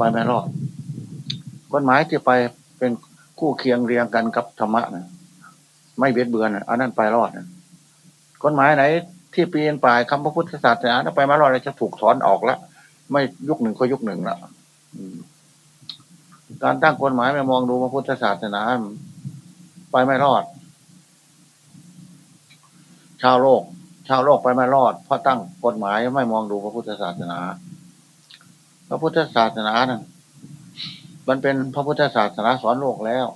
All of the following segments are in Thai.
ไปไม่รอดกฎหมายที่ไปเป็นคู่เคียงเรียงกันกับธรรมะนะไม่เบียดเบือนอันนั้นไปรอดกฎหมายไหน ที่ปีนป่ายคำพระพุทธศาสนาไปมารอดจะถูกถอนออกแล้วไม่ยุคหนึ่งก็ยุคหนึ่งละการตั้งกฎหมายไม่มองดูพระพุทธศาสนาไปไม่รอด ชาวโลก ชาวโลกไปไม่รอด เพราะตั้งกฎหมายไม่มองดูพระพุทธศาสนา พระพุทธศาสนานั้นมันเป็นพระพุทธศาสนาสอนโลกแล้ว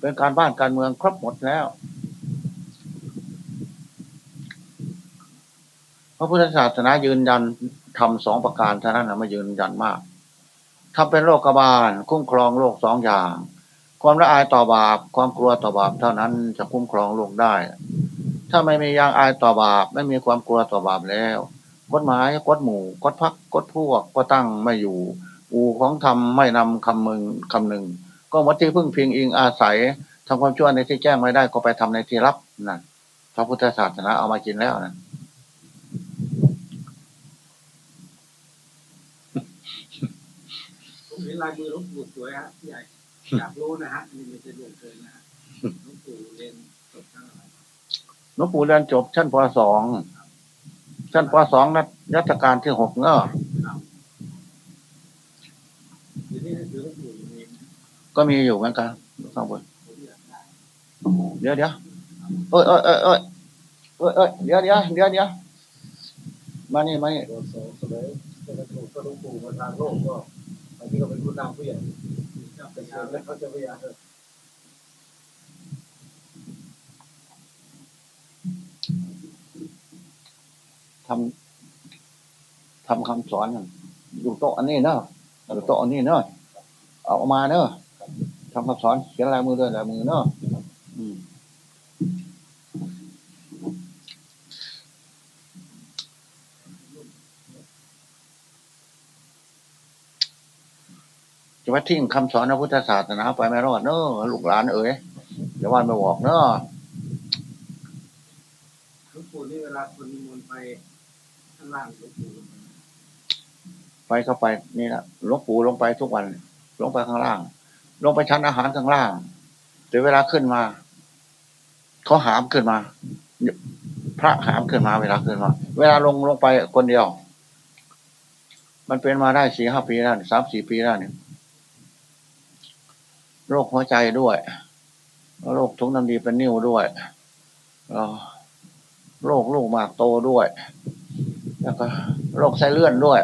เป็นการบ้านการเมืองครบหมดแล้ว พระพุทธศาสนายืนยันทำสองประการเท่านั้นนะมายืนยันมากทำเป็นโรคบาลคุ้มครองโลกสองอย่าง ความละอายต่อบาป ความกลัวต่อบาปเท่านั้นจะคุ้มครองโลกได้ ถ้าไม่มียางอายต่อบาป ไม่มีความกลัวต่อบาปแล้ว กฎหมายกฎหมู่กฎพักกฎพวกก็ตั้งไม่อยู่ อูของธรรมไม่นำคำมึงคำหนึ่ง ก็วัดที่พึ่งพิงอิงอาศัยทำความชั่วในที่แจ้งไม่ได้ก็ไปทำในที่รับนั่นพระพุทธศาสนาเอามากินแล้วนะเห็นลายมือหลวงปู่สวยฮะพี่ใหญ่อยากรู้นะฮะนี่ไม่ใช่เรื่องเกินนะฮะหลวงปู่เรียนจบชั้นอะไรหลวงปู่เรียนจบชั้นปสอง ชั้นปสองนัดรัชการที่หกเนอะก็มีอยู่เหมือนกันข้างบนเดี๋ยวเดี๋ยวเอ้ยเอ้ยเอ้ยเอ้ยเอ้ยเดี๋ยวเดี๋ยวเดี๋ยวเดี๋ยวมานี่มานี่ปสองปลวงปู่มาทางโลกก็บางทีก็เป็นผู้นำผู้ใหญ่เป็นเชิญและเขาจะพยายาม ทำทำคำสอนอยู่โต๊ะอันนี้เนอะอยู่โต๊ะอันนี้เนอะเอามาเนอะทำคำสอนเขียนลายมือด้วยลายมือเนอะจะว่าทิ้งคำสอนพระพุทธศาสนาไปไม่รอดเนอะลูกหลานเอ๋ยเดี๋ยววันไปบอกเนอะหลวงปู่นี่เวลาคนนิมนต์ไปางล่างหลวงปู่ไปเข้าไปนี่นะหลวงปู่ลงไปทุกวันลงไปข้างล่าง ลงไปชั้นอาหารข้างล่างแต่เวลาขึ้นมาเขาหามขึ้นมา พระหามขึ้นมาเวลาขึ้นมา เวลาลงลงไปคนเดียว มันเป็นมาได้สี่ห้าปีแล้วสามสี่ปีแล้วเนี่ยโรคหัวใจด้วยโรคทุงน้ำดีเป็นนิ่วด้วยโรคลูกหมากโตด้วย แล้วก็โรคไส้เลื่อนด้วย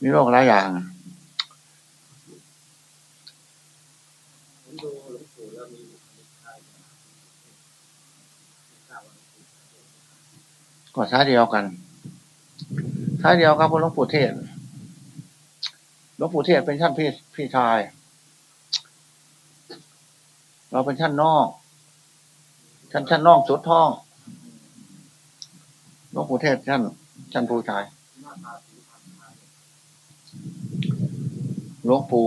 มีโรคหลายอย่างก็ช้าเดียวกันช้าเดียวครับพหลวงปู่เทศหลวงปู่เทศเป็นชั้นพี่พี่ชาย เราเป็นชั้นนอกชั้นชั้นนอกสุดท้อง ลวงปู่เทศชั้นชั้นผู้ชายหลวงปู่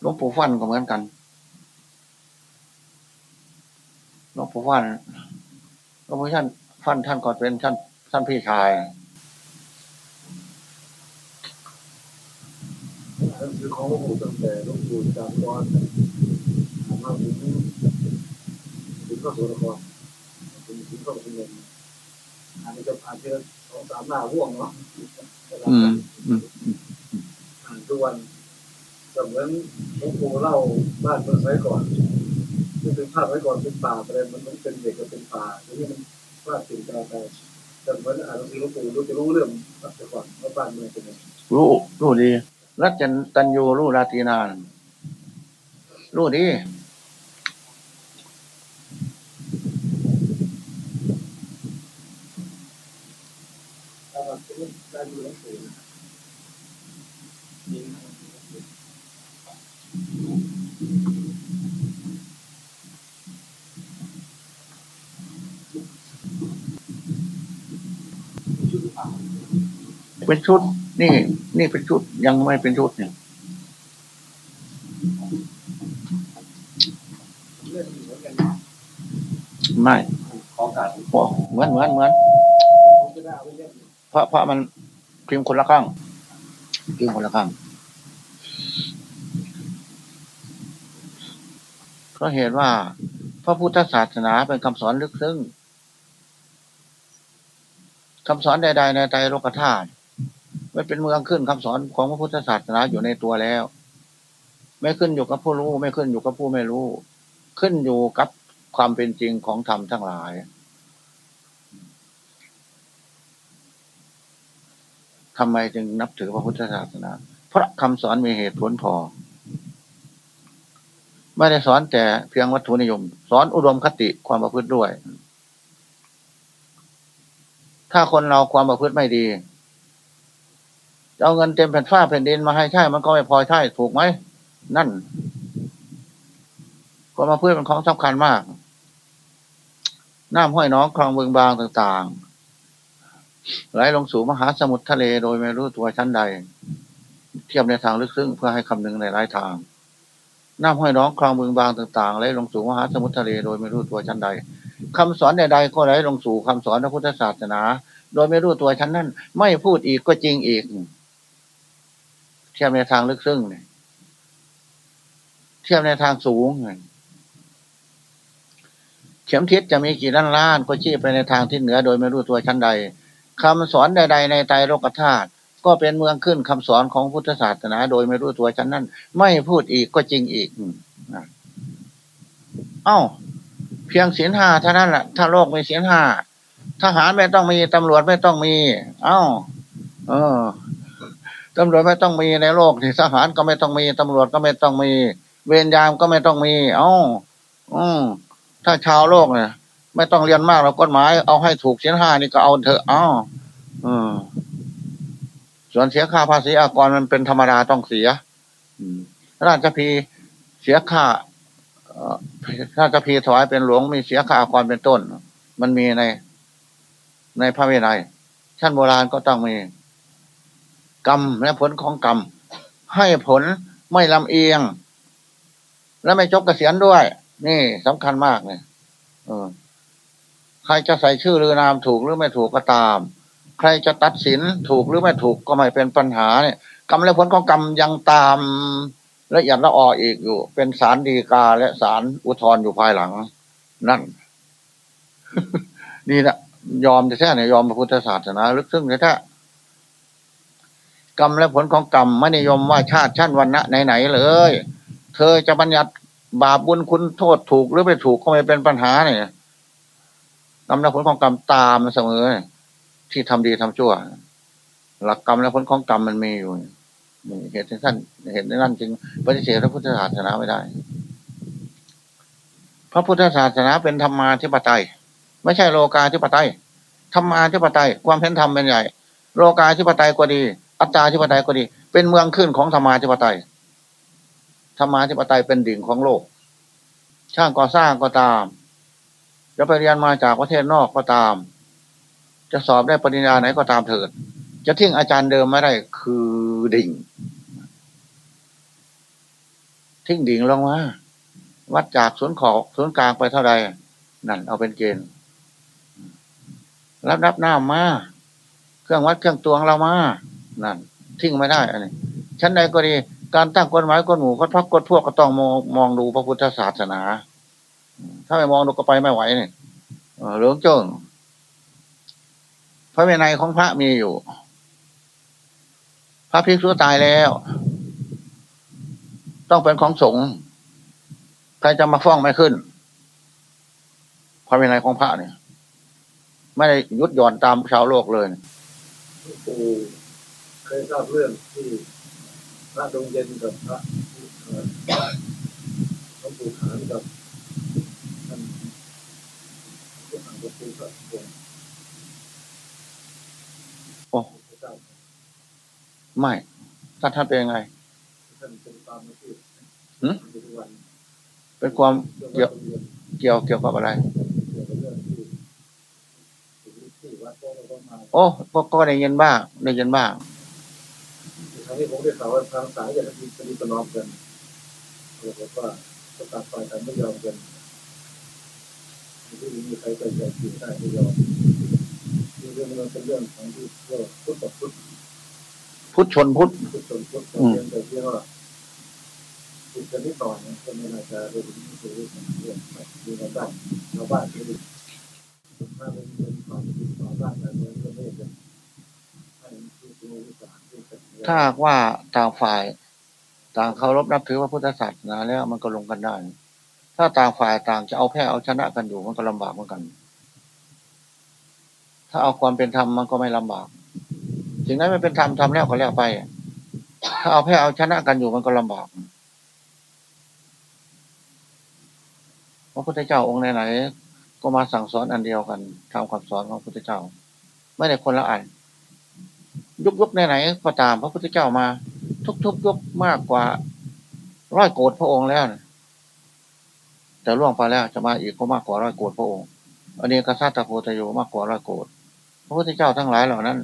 หลวงปู่ฟันก็เหมือนกันหลวงปู่ฟันหลวงปู่ชั้นฟันท่านก่อนเป็นชั้นชั้นพี่ชายนันคือของหลวงปู่ตั้งแต่หลวงปู่จามอนมาถึงถึงข้าสุนทรถึงถึงข้าสุนทร อันนี้จะผ่านเพื่อสองสามหน้าห่วงเนาะอืมอืมทุกวันก็เหมือนหลวงปู่เล่าบ้านเมื่อสมัยก่อนมันเป็นภาพไว้ก่อนเป็นป่าอะไรมันมันเป็นเด็กก็เป็นป่าทีนี้มันวาดสิ่งต่างไปแต่เหมือนอ่านหนังสือหลวงปู่รู้จะรู้เรื่องแต่ก่อนว่าบ้านเมืองเป็นยังไงรู้รู้ดีรัจตันยูรู้ราตีนานรู้ดี เป็นชุด นี่ นี่เป็นชุด ยังไม่เป็นชุดเนี่ยไม่ของการเหมือนเหมือนเหมือนเพราะเพราะมัน พิมพ์คนละข้างพิมพ์คนละข้างเพราะเหตุว่า พระพุทธศาสนาเป็นคำสอนลึกซึ้งคำสอนใด ๆ ในใจโลกธาตุไม่เป็นเมืองขึ้นคำสอนของพระพุทธศาสนาอยู่ในตัวแล้ว ไม่ขึ้นอยู่กับผู้รู้ ไม่ขึ้นอยู่กับผู้ไม่รู้ ขึ้นอยู่กับความเป็นจริงของธรรมทั้งหลาย ทำไมจึงนับถือพระพุทธศาสนา เพราะคำสอนมีเหตุผลพอ ไม่ได้สอนแต่เพียงวัตถุนิยม สอนอุดมคติความประพฤติด้วย ถ้าคนเราความประพฤติไม่ดีเอาเงินเต็มแผ่นฟ้าแผ่นดินมาให้ใช่ มันก็ไม่พอใช่ถูกไหม นั่นความประพฤติเป็นของสำคัญมากน้ำห้อยน้องคลองเบืองบางต่าง ไหลลงสู่มหาสมุทรทะเลโดยไม่รู้ตัวชั้นใด เทียบในทางลึกซึ้งเพื่อให้คำนึงในหลายทางน้ำห้อยน้องคลองบึงบางต่างๆไหลลงสู่มหาสมุทรทะเลโดยไม่รู้ตัวชั้นใดคำสอนใดๆก็ไหลลงสู่คำสอนพระพุทธศาสนา โดยไม่รู้ตัวชั้นนั้น ไม่พูดอีกก็จริงอีก เทียบในทางลึกซึ้งเนี่ยเทียบในทางสูงเข็มทิศจะมีกี่ล้านล้านก็ชี้ไปในทางทิศเหนือโดยไม่รู้ตัวชั้นใด คำสอนใด ๆ ในไตรโลกธาตุก็เป็นเมืองขึ้นคำสอนของพุทธศาสนา โดยไม่รู้ตัวฉันนั้นไม่พูดอีกก็จริงอีกเอ้า เพียงศีลห้าเท่านั้นแหละถ้าโลกมีศีลห้าทหารไม่ต้องมีตำรวจไม่ต้องมี เอ้า เออตำรวจไม่ต้องมีในโลกที่ทหารก็ไม่ต้องมีตำรวจก็ไม่ต้องมี เวรยามก็ไม่ต้องมี เอ้า อืมถ้าชาวโลกเนี่ย ไม่ต้องเรียนมากแล้วกฎหมายเอาให้ถูกเสียห้านี่ก็เอาเถอะอ้าวอืมส่วนเสียค่าภาษีอากรมันเป็นธรรมดาต้องเสียราชพีเสียค่าราชพีถวายเป็นหลวงมีเสียค่าอากรเป็นต้น มันมีใน ในพระวินัยชั้นโบราณก็ต้องมี กรรมและผลของกรรม ให้ผลไม่ลำเอียง และไม่จบกเกษียณด้วย นี่สำคัญมากเลยเออ ใครจะใส่ชื่อหรือนามถูกหรือไม่ถูกก็ตาม ใครจะตัดสินถูกหรือไม่ถูกก็ไม่เป็นปัญหาเนี่ยกรรมและผลของกรรมยังตามละเอียดละอออีกอยู่ เป็นสารดีกาและสารอุทธรอยู่ภายหลัง นั่น นี่นะยอมจะแท้เนี่ยยอมพระพุทธศาสนาลึกซึ้งแท้กรรมและผลของกรรมไม่นิยมว่าชาติชั้นวันณะไหนๆเลย เธอจะบัญญัติบาปบุญคุณโทษถูกหรือไม่ถูกก็ไม่เป็นปัญหาเนี่ย กรรมและผลของกรรมตามเสมอ ที่ทำดีทำชั่ว หลักกรรมและผลของกรรมมันมีอยู่เหตุที่ท่านเห็นนั่นจึงปฏิเสธพระพุทธศาสนาไม่ได้ พระพุทธศาสนาเป็นธรรมาธิปไตย ไม่ใช่โลกาธิปไตยธรรมาธิปไตย ความเห็นธรรมเป็นใหญ่ โลกาธิปไตยก็ดี อัตตาธิปไตยก็ดี เป็นเมืองขึ้นของธรรมาธิปไตยธรรมาธิปไตยเป็นดิ่งของโลก ช่างก่อสร้างก็ตาม จะไปเรียนมาจากประเทศนอกก็ตาม จะสอบได้ปริญญาไหนก็ตามเถิด จะทิ้งอาจารย์เดิมไม่ได้คือดิ่ง ทิ้งดิ่งลงมาวัดจากศูนย์ขอบศูนย์กลางไปเท่าไรนั่นเอาเป็นเกณฑ์รับรับหน้ามา เครื่องวัดเครื่องตวงเรามานั่น ทิ้งไม่ได้อันนี้ชั้นใดก็ดี การตั้งกฎหมายกฎหมู่กฎพักกฎพวกก็ต้องมองมองดูพระพุทธศาสนา ถ้าไม่มองดูก็ไปไม่ไหวเนี่ยหลวงเจ้าพระเวไนของพระมีอยู่ พระภิกษุตายแล้ว ต้องเป็นของสงฆ์ใครจะมาฟ้องไม่ขึ้น พระเวไนของพระเนี่ย ไม่ได้ยุดหย่อนตามชาวโลกเลยปู่เคยทราบเรื่องที่พระดงเย็นกับพระหลวงปู่ขานกับ โอ้ไม่ท่านท่านเป็นยังไงเป็นความเกี่ยวเกี่ยวเกี่ยวกับอะไร โอ้ก็ก็ได้ยินบ้างได้ยินบ้างทางนี้ผมได้ข่าวว่าทางสายอย่างที่สนิทสนมกันบอกว่าประกาศฝ่ายกันไม่ยอมกัน ที่มีใครใจใจผิดได้ไม่ยอมเรื่องมันเป็นเรื่องของที่เราพุทธกับพุทธพุทธชนพุทธพุทธชนพุทธเรียนแต่ที่ว่าจิตจะนิดหน่อยนะก็ไม่น่าจะได้ถึงที่เรื่องเรื่องมีกันได้ชาบ้านที่ถ้าเป็นเป็นความคิดชาวบ้านอะไรก็ไม่จะให้ผู้รู้วิสารที่เป็นถ้าว่าต่างฝ่าย ต่างเคารพนับถือว่าพุทธศาสนาแล้วมันก็ลงกันได้ ถ้าต่างฝ่ายต่างจะเอาแพ้เอาชนะกันอยู่มันก็ลำบากเหมือนกัน ถ้าเอาความเป็นธรรมมันก็ไม่ลำบากสิ่งนั้นไม่เป็นธรรมทำแล้วก็แล้วไปถ้าเอาแพ้เอาชนะกันอยู่มันก็ลำบากพระพุทธเจ้าองค์ไหนๆก็มาสั่งสอนอันเดียวกันทำคำสอนของพระพุทธเจ้า ไม่ได้คนละอันยุคยุคไหนๆก็ตามพระพุทธเจ้ามา ทุกๆุกยุคมากกว่าร้อยโกดพระองค์แล้วนะ แต่ล่วงไปแล้วจะมาอีกก็มากกว่าร้อยโกดพระองค์อันนี้กษัตริย์ตะโกตโยมากกว่าร้อยโกดพระพุทธเจ้าทั้งหลายเหล่านั้น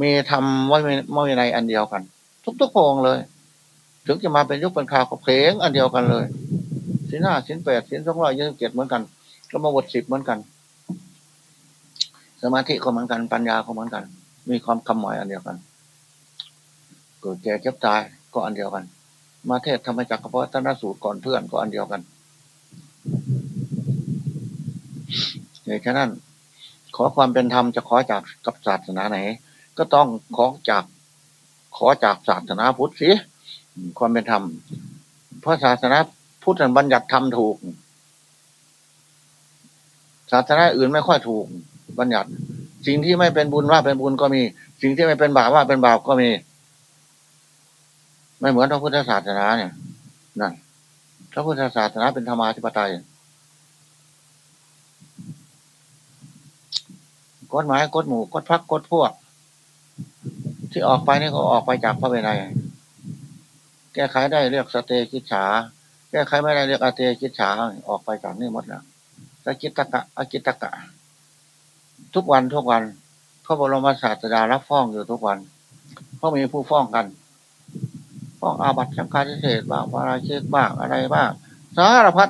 มีทำไว้ไม่ในอันเดียวกัน ทุกๆพระองค์เลย ถึงจะมาเป็นยุคเป็นคราวกับเพลงอันเดียวกันเลยสินห้าสินแปดสินสองร้อยยี่สิบเจ็ดเหมือนกันก็มาบทสิบเหมือนกัน สมาธิก็เหมือนกันปัญญาก็เหมือนกัน มีความคำหมายอันเดียวกันเกิดแก่เจ็บตายก็อันเดียวกัน มาเทศธรรมจักรพรรดิสูตรก่อนเพื่อนก็อันเดียวกัน เหตุฉะนั้น ขอความเป็นธรรมจะขอจากกับศาสนาไหน ก็ต้องขอจากขอจากศาสนาพุทธสิความเป็นธรรม เพราะศาสนาพุทธบัญญัติธรรมถูก ศาสนาอื่นไม่ค่อยถูก บัญญัติ สิ่งที่ไม่เป็นบุญว่าเป็นบุญก็มี สิ่งที่ไม่เป็นบาปว่าเป็นบาปก็มี ไม่เหมือนพระพุทธศาสนาเนี่ยนั่นพระพุทธศาสนาเป็นธรรมาธิปไตย กฎหมายกฎหมู่กฎพักกฎพวก ที่ออกไปนี่ก็ออกไปจากพระเวไนยแก้ไขได้เรียกสเตกิจฉา แก้ไขไม่ได้เรียกอาเตกิจฉาออกไปจากนี่หมดแล้วสกิตกะอกิตกะ ทุกวันทุกวันพระบรมศาสดารับฟ้องอยู่ทุกวันเพราะมีผู้ฟ้องกันฟ้องอาบัติสังฆาทิเศษบ้างวาราชิกบ้างอะไรบ้างสารพัด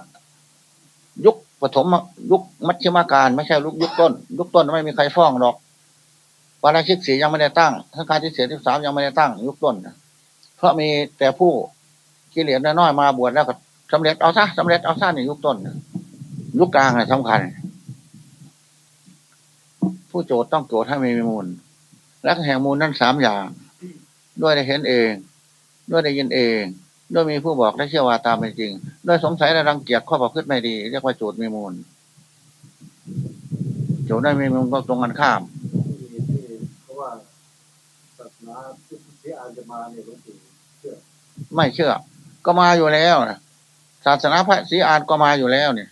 ยุค ปฐมยุคมัชฌิมาการ ไม่ใช่ยุคยุคต้น ยุคต้นไม่มีใครฟ้องหรอกวาราชิกสียังไม่ได้ตั้งสังฆารทิเศษที่สามยังไม่ได้ตั้ง ยุคต้นเพราะมีแต่ผู้กิเลสน้อยมาบวชแล้วก็สำเร็จเอาซะสำเร็จเอาซะในยุคต้นยุคกลางสำคัญ ผู้โจทย์ต้องโจทย์ให้มีมูลและแห่งมูลนั้นสามอย่าง ด้วยได้เห็นเอง ด้วยได้ยินเอง ด้วยมีผู้บอกได้เชื่อว่าตามเป็นจริงด้วยสงสัยและรังเกียจข้อประพฤติไม่ดี เรียกว่าโจทย์มีมูลโจทย์ได้มีมูลก็ตรงกันข้ามเพราะว่าศาสนาที่อาจจะมาเนี่ยหลวงปู่เชื่อ ไม่เชื่อ ก็มาอยู่แล้วนะศาสนาพระศรีอานก็มาอยู่แล้วเนี่ย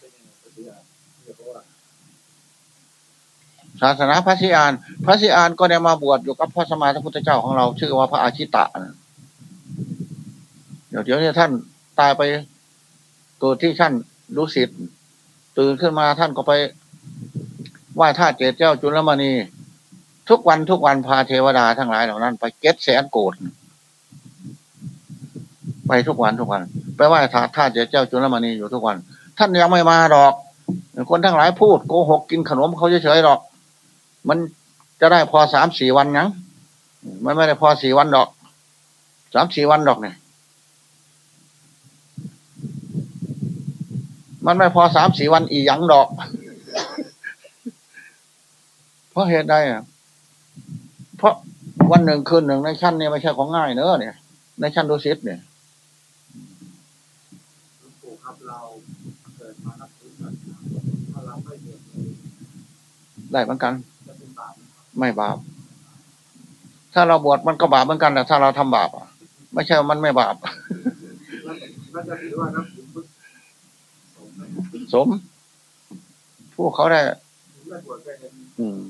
ศาสนาพระศรีอาน พระศรีอานก็ได้มาบวชอยู่กับพระสมมาสัมพุทธเจ้าของเรา ชื่อว่าพระอาชิตะนะ เดี๋ยวนี้ท่านตายไปเกิดที่ท่านรู้สิทธิ์ตื่นขึ้นมาท่านก็ไปไหว้ท่าเจดเจ้าจุลมณี ทุกวันทุกวันพาเทวดาทั้งหลายเหล่านั้น ไปเก็ตแสนโกดไปทุกวันทุกวัน ไปไหว้ท่าท่าเจดเจ้าจุลมณีอยู่ทุกวัน ท่านยังไม่มาหรอก คนทั้งหลายพูดโกหกกินขนมเขาเฉยๆหรอก มันจะได้พอสามสี่วันยังมันไม่ได้พอสี่วันดอกสามสี่วันดอกเนี่ย มันไม่พอสามสี่วันอีหยังดอก เพราะเหตุใดอะเพราะวันหนึ่งคืนหนึ่งในชั้นเนี่ยไม่ใช่ของง่ายเนอะเนี่ย ในชั้นดุสิตเนี่ยปู่ครับเราเกิดมานับถือศาสนถ้าเราไม่เกิดเลยได้เหมือนกัน ไม่บาป ถ้าเราบวชมันก็บาปเหมือนกันแต่ถ้าเราทำบาปอะ ไม่ใช่ว่ามันไม่บาปแล้วจะถือว่านับถือพุทธสงฆ์ไหม สมผู้เขาได้ถึงไม่บวชก็ยังอืม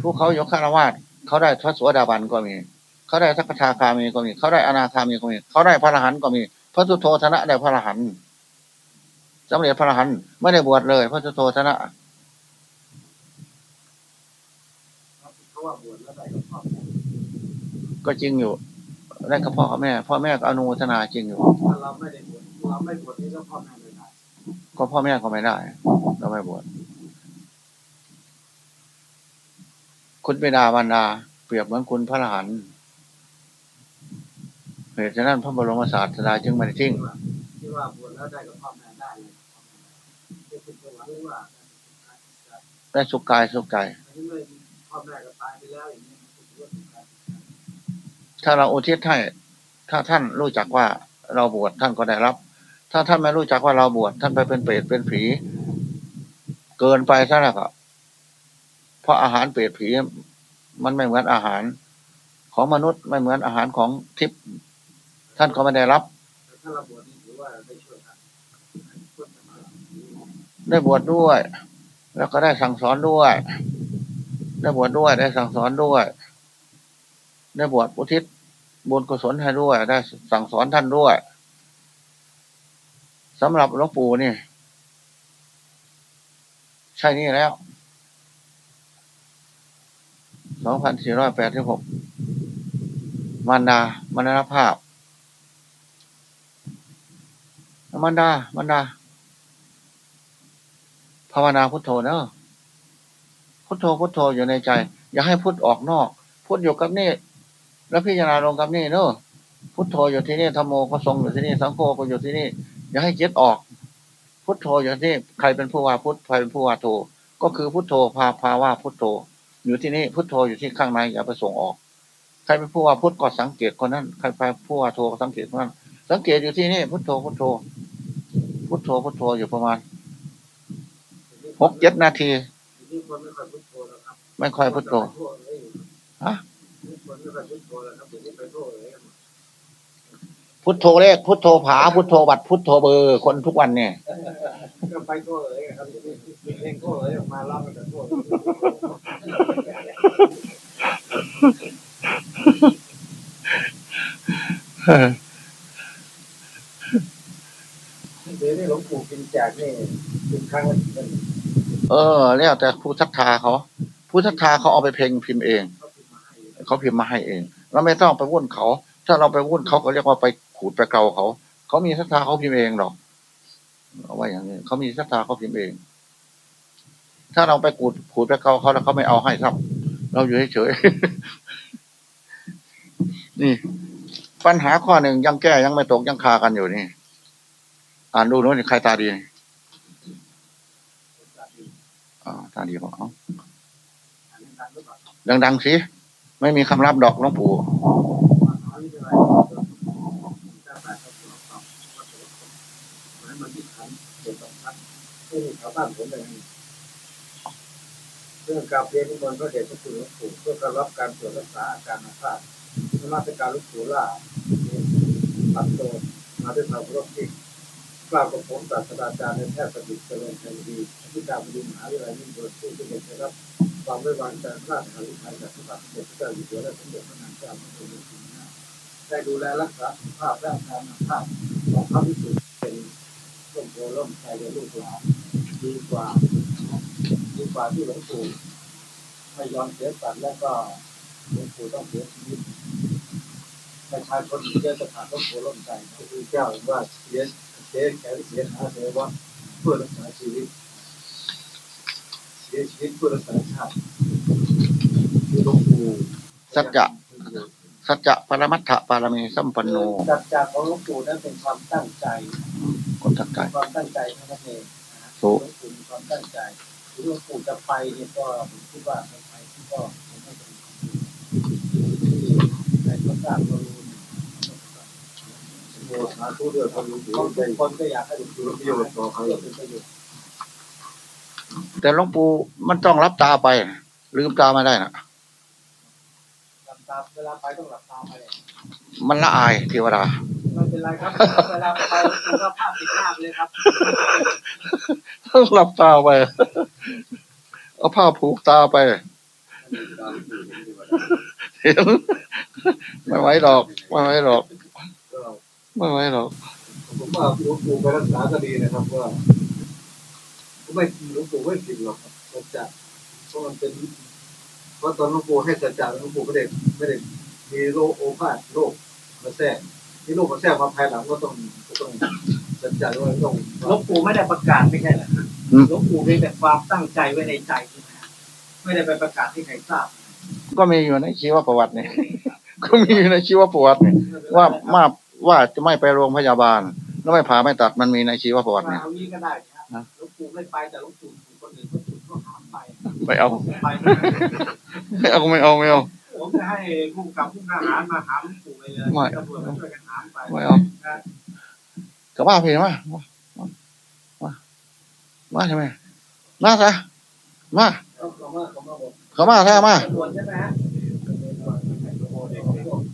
ผู้เขายกคารวาสเขาได้พระสวสดาบันก็มี เขาได้สักทาคามีก็มี เขาได้อนาคามีก็มี เขาได้พระอรหันต์ก็มี พระสุโธธนะได้พระอรหันต์สำเร็จพระอรหันต์ไม่ได้บวชเลย พระสุโธธนะเขาก็จริงอยู่ได้กับพ่อกับแม่ พ่อแม่ก็อนุโมทนาจริงอยู่เราไม่ได้บวชเราไม่บวชนี่ก็พ่อแม่ ก็พ่อแม่ก็ไม่ได้เราไม่บวชคุณบิดามารดา เปรียบเหมือนคุณพระอรหันต์เหตุฉะนั้นพระบรมศาสดาจึงไม่ได้ทิ้งที่ว่าบวชแล้วได้กับพ่อแม่ได้เลยที่คุณสวรรค์หรือว่าได้สุขกายสุขใจถ้าเราอุทิศให้ ถ้าท่านรู้จักว่าเราบวชท่านก็ได้รับ ถ้าท่านไม่รู้จักว่าเราบวชท่านไปเป็นเปรตเป็นผี เกินไปซะแล้วก็เพราะอาหารเปรตผี มันไม่เหมือนอาหารของมนุษย์ไม่เหมือนอาหารของทิพย์ท่านก็ไม่ได้รับได้ช่วยกันช่วยกันมาได้บวชดด้วย แล้วก็ได้สั่งสอนด้วย ได้บวชดด้วย ได้สั่งสอนด้วย ได้บวชอุทิศบุญกุศลให้ด้วย ได้สั่งสอนท่านด้วย สำหรับหลวงปู่นี่ใช่นี่แล้วสองพันสี่ร้อยแปดสิบหกมารดามรณภาพมารดามารดาภาวนาพุทโธเนอะพุทโธพุทโธอยู่ในใจ อย่าให้พุทออกนอก พุทอยู่กับนี่แล้วพิจารณาลงกับนี่เนอะพุทโธอยู่ที่นี่ธรรมโมก็ทรงอยู่ที่นี่สังโฆก็อยู่ที่นี่ อย่าให้จิตออก พุทโธอยู่ที่ใครเป็นผู้ว่าพุทใครเป็นผู้ว่าโธก็คือพุทโธพาพาว่าพุทโธ อยู่ที่นี่พุทโธอยู่ที่ข้างในอย่าไปส่งออก ใครเป็นผู้ว่าพุทก็สังเกตคนนั้นใครเป็นผู้ว่าโธก็สังเกตคนนั้นสังเกตอยู่ที่นี่พุทโธพุทโธ พุทโธพุทโธอยู่ประมาณหกเจ็ดนาที ไม่ค่อยพุทโธอยพุทโธฮะ พุทโธเดี๋ยวนี้ไปโทษเลยพุทโธเลขพุทโธผาพุทโธบัตรพุทโธเบอร์คนทุกวันเนี่ยก็ไปโทษเลยครับเดี๋ยวนี้เล่นโทษเลยออกมาเล่ากันแต่โทษเดี๋ยวนี้หลวงปู่กินแจกนี่กินครั้งละกี่เงินเออแล้วแต่ผู้ศรัทธาเขาผู้ศรัทธาเขาเอาไปเพลงพิมพ์เองเขาพิมมาให้เขาพิมพ์มาให้เอง เราไม่ต้องไปวุ่นเขา ถ้าเราไปวุ่นเขาก็เรียกว่าไป ขูดไปเกาเขา เขามีศรัทธาเขาพิมพ์เองหรอกเอาไว้อย่างนี้เขามีศรัทธาเขาพิมพ์เอง ถ้าเราไปขูดขูดไปเกาเขาแล้วเขาไม่เอาให้ครับ เราอยู่เฉยๆนี่ ปัญหาข้อหนึ่งยังแก้ยังไม่ตกยังคากันอยู่นี่ อ่านดูโน้นใครตาดีอ่าตาดีบอกเอาอันนี้ดังหรอเปล่าดังๆสิ ไม่มีคำรับดอกหลวงปู่ อันนี้เป็นไรจะแปลครับหลวงพ่อว่าจะเหมือนมันที่ขันเด็กต้องพัด ท่าวบ้านผมเลยเรื่องการเรียนนิมนต์พระเดชพระคุณหลวงปู่เพื่อรับการตรวจรักษาอาการอาภาษนมัสการหลวงปู่ล่าปัดโตมาด้วยความรพที่กล่าวกับผมศาสตราจารย์ในแพทย์ประดิษฐ์เจริญชัยดีอธิการบดีมหาวิทยาลัยนิ่งโดยผู้ที่ได้รับความไว้วางใจพระราชาธิการจากพระบาทสมเด็จพระเจ้าอยู่หัวและสมเด็จพระนางเจ้าพระบรมราชินีนาถได้ดูแลรักษาสุขภาพและอาการอาภาษของพระภิกษุเป็นร่มโพล่มใจในลูกหลาน ดีกว่าดีกว่าที่หลวงปู่ไม่ยอมเสียสัตว์และก็หลวงปู่ต้องเสียชีวิตประชาชนเยอะจะขาดร่มโพล่มใจพระพุทธเจ้าเห็นว่าเสียเสียแขนเสียขาเสียวัดเพื่อรักษาชีวิต เสียชีวิตเพื่อรักษาชาติคือหลวงปู่สัจจะสัจจะปรมัตถปารมีสัมปันโนสัจจะของหลวงปู่นั้นเป็นความตั้งใจคนทักใจความตั้งใจเท่านั้นเอง นะฮะหลถูวกงปู่มีความตั้งใจหรือหลวงปู่จะไปเนี่ยก็ผมคิดว่าจะไปที่ก็คงไม่เป็นที่ใครก็ทราบก็รู้โมสาธุเดียวทำหลวงปู่ทุกคนก็อยากให้หลวงปู่เป็นประโยชน์ต่อใครเป็นประโยชน์แต่หลวงปู่มันต้องรับตาไป ลืมตาไม่ได้นะหลับตาเวลาไปต้องหลับตาไปมันละอายเทวดา ไม่เป็นไรครับเวลาไปคุณก็ภาพติดหน้าไปเลยครับต้องหลับตาไป เอาผ้าผูกตาไปเห็นไม่ไหวหรอกไม่ไหวหรอกไม่ไหวหรอกผมว่าหลวงปู่ไปรักษาก็ดีนะครับว่าผมไม่หลวงปู่ไม่ผิดหรอกครับสัจจะเพราะมันเป็นเพราะตอนหลวงปู่ให้สัจจะหลวงปู่ไม่ได้ไม่ได้มีโรคโอภาสโรคมาแทรก ที่โรคมาแทรกมาภายหลังก็ต้องก็ต้องสัจจะด้วยต้องหลวงปู่ไม่ได้ประกาศไม่ใช่เหรอครับหลวงปู่มีแต่ความตั้งใจไว้ในใจใช่ไหมครับไม่ได้ไปประกาศให้ใครทราบ ก็มีอยู่ในชีวประวัติเนี่ยก็มีอยู่ในชีวประวัติเนี่ยว่ามาว่าจะไม่ไปโรงพยาบาลแล้วไม่ผ่าไม่ตัดมันมีในชีวประวัติเนี่ยเอางี้ก็ได้นะนะหลวงปู่ไม่ไปแต่หลวงปู่ถูกคนอื่นเขาถูกเขาหามไปไม่เอาไปไม่เอาไม่เอาไม่เอาผมจะให้ผู้กำกับผู้ทหารมาหาหลวงปู่ไปเลยไม่ตำรวจมาช่วยกันหาม ไปไม่เอานะก็ว่าพี่มามามามาใช่ไหมมาซะมาเขาเขามาเขามาบอกเขามาซะมาตำรวจใช่ไหมฮะ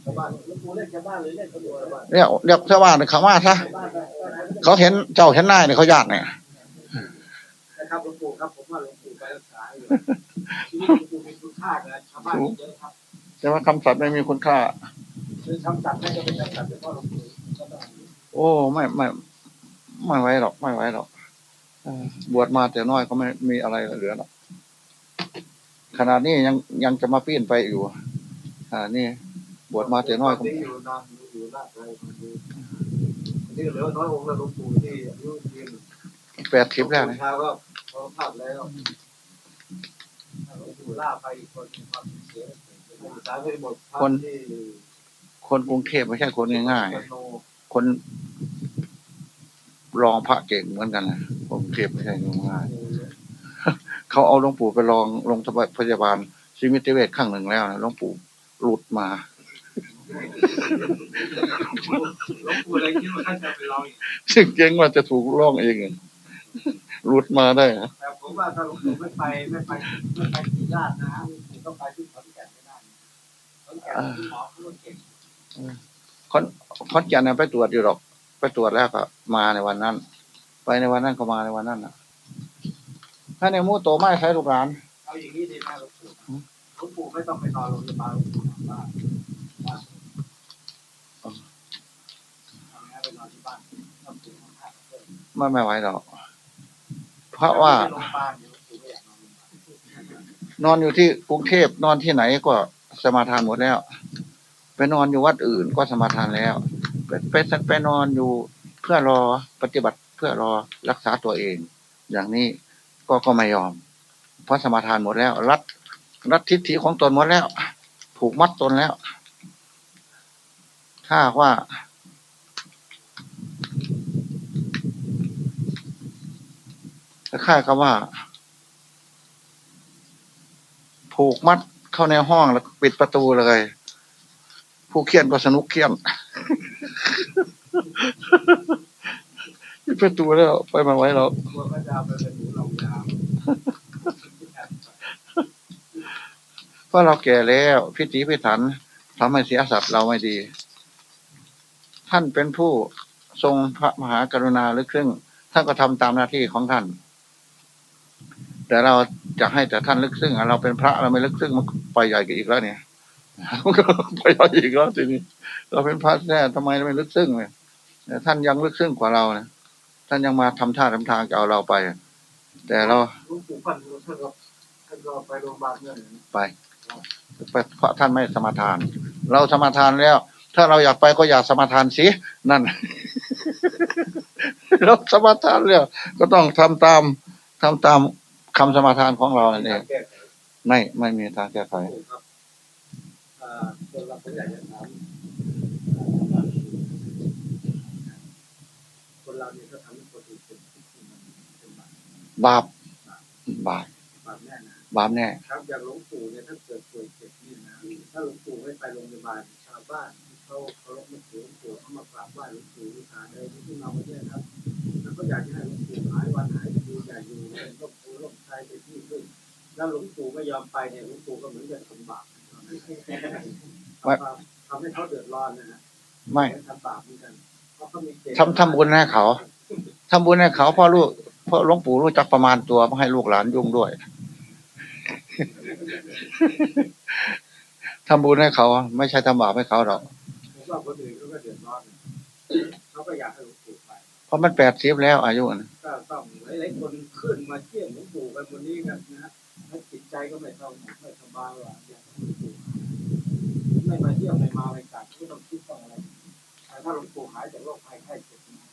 ชาวบ้านหลวงปู่เล่นชาวบ้านหรือเล่นตำรวจชาวบ้านเรียกเรียกชาวบ้านเขามาซะชาวบ้านไปไปไหนไม่ได้เขาเห็นเจ้าเห็นนายเนี่ยเขาญาติเนี่ยนะครับหลวงปู่ครับผมว่าหลวงปู่ไปรักษาอยู่ชีวิตหลวงปู่มีคุณค่านะชาวบ้านเยอะครับแต่ว่าคำสัตย์ไม่มีคุณค่า คือคำสั่งให้จะเป็นคำสั่งเฉพาะหลวงปู่ก็ต้องโอ้ไม่ไม่ไม่ไหวหรอกไม่ไหวหรอกเออบวชมาแต่น้อยก็ไม่มีอะไรเหลือหรอกขนาดนี้ยังยังจะมาปีนไปอยู่อ่านี่บวชมาแต่น้อยก็ที่อยู่นานอยู่ลาดอะไรคนนี้นี่เหลือน้อยองค์แล้วหลวงปู่ที่อายุยืนแปดสิบแล้วเนี่ยเช้าก็เขาพลาดแล้วหลวงปู่ล่าไปอีกคนความเสียสายไปหมดที่ คนกรุงเทพไม่ใช่คนง่ายๆ คนรองพระเก่งเหมือนกันนะกรุงเทพไม่ใช่ง่ายๆเขาเอาหลวงปู่ไปลองลงพยาบาลชีวิตเวชข้างหนึ่งแล้วนะหลวงปู่หลุดมาหลวงปู่เลยคิดว่าท่านจะไปลองอีกซึ่งเก่งว่าจะถูกล่องเองหลุดมาได้นะแต่ผมว่าถ้าหลวงปู่ไม่ไปไม่ไปไม่ไปที่ญาตินะฮะหลวงปู่ต้องไปที่ขอนแก่นไม่ได้ขอนแก่นที่หมอเขาเก่ง คนคนจันทร์น่ะไปตรวจอยู่หรอก ไปตรวจแล้วก็มาในวันนั้น ไปในวันนั้นก็มาในวันนั้นนะถ้าในหมู่โตไม่ใช้ลูกหลานเอาอย่างนี้ดีไหมหลวงปู่หลวงปู่ไม่ต้องไปนอนโรงพยาบาลหลวงปู่นอนบ้านบ้านทำงานไปนอนที่บ้านหลวงปู่นอนบ้านเพิ่มไม่ไม่ไหวหรอก เพราะว่าโรงพยาบาลเนี่ยหลวงปู่ไม่อยากนอนโรงพยาบาลนอนอยู่ที่กรุงเทพนอนที่ไหนก็สมาทานหมดแล้ว ไปนอนอยู่วัดอื่นก็สมาทานแล้วไปไปไปนอนอยู่เพื่อรอปฏิบัติเพื่อรอรักษาตัวเอง อย่างนี้ก็ก็ไม่ยอม เพราะสมาทานหมดแล้ว รัดรัดทิฏฐิของตนหมดแล้ว ผูกมัดตนแล้ว ถ้าว่า ค่ากับว่า ผูกมัดเข้าในห้องแล้วปิดประตูเลย ผู้เคียนก็สนุกเคียนปิดประตูแล้วไปมาไว้แล้วเอาเพราะเราแก่แล้ว พิถีพิถันทำให้เสียสัตว์เราไม่ดี ท่านเป็นผู้ทรงพระมหากรุณาหรือครึ่ง ท่านก็ทำตามหน้าที่ของท่าน แต่เราจะให้แต่ท่านลึกซึ้งเราเป็นพระเราไม่ลึกซึ้งมันไปใหญ่กันอีกแล้วเนี่ย ก็ไปใหญ่อีกแล้วทีนี้ เราเป็นพระแท้ทำไมไม่ลึกซึ้งเลยแต่ท่านยังลึกซึ้งกว่าเรานะท่านยังมาทำท่าทำทางจะเอาเราไป แต่เราหลวงปู่ปั้นท่านก็ท่านก็ไปโรงพยาบาลเมื่อไหร่ไปไปเพราะท่านไม่สมาทาน เราสมาทานแล้ว ถ้าเราอยากไปก็อยากสมาทานสินั่น เราสมาทานแล้วก็ต้องทำตามทำตามคำสมาทานของเรานั่นเองแก้ไขไม่ไม่มีทางแก้ไข ครับอ่าคนเราผมอยากจะถามคนเราเนี่ยก็ทำให้คนอื่นเป็นทุกข์มันเป็นบาปบาปบาปบาปแน่นะบาปแน่ ครับอย่างหลวงปู่เนี่ยถ้าเกิดป่วยเจ็บนี่นะถ้าหลวงปู่ไม่ไปโรงพยาบาลชาวบ้านที่เขาเคารพนับถือหลวงปู่เขามากราบไหว้หลวงปู่วิหารอะไรที่เราไม่ได้ครับแล้วก็อยากจะให้หลวงปู่หายวันหายคืนอยากอยู่ในร่มโพร่มไทรไปที่ขึ้นแล้วหลวงปู่ไม่ยอมไปเนี่ยหลวงปู่ก็เหมือนจะทำบาป ทำให้เขาเดือดร้อนนะฮะไม่ทำบาปเหมือนกันเพราะเขามีเจตทำทำบุญให้เขาทำบุญให้เขาเพ่อลูกเพ่อหลวงปู่รู้จักประมาณตัวไม่ให้ลูกหลานยุ่งด้วยทำบุญให้เขา ไม่ใช่ทำบาปให้เขาหรอกผมว่าคนอื่นเขาก็เดือดร้อนเขาก็อยากให้หลวงปู่ไปเพราะมันแปดสิบแล้วอายุนะก็ต้องหลายๆคนขึ้นมาเที่ยงหลวงปู่กันวันนี้กันนะแล้วจิตใจก็ไม่ต้องไม่สบายว่าอยากให้หลวงปู่ ไม่มาเที่ยวไม่มาไม่กลับไม่ต้องคิดต้องอะไรแต่ถ้าหลวงปู่หายจากโรคภัยไข้เจ็บนะ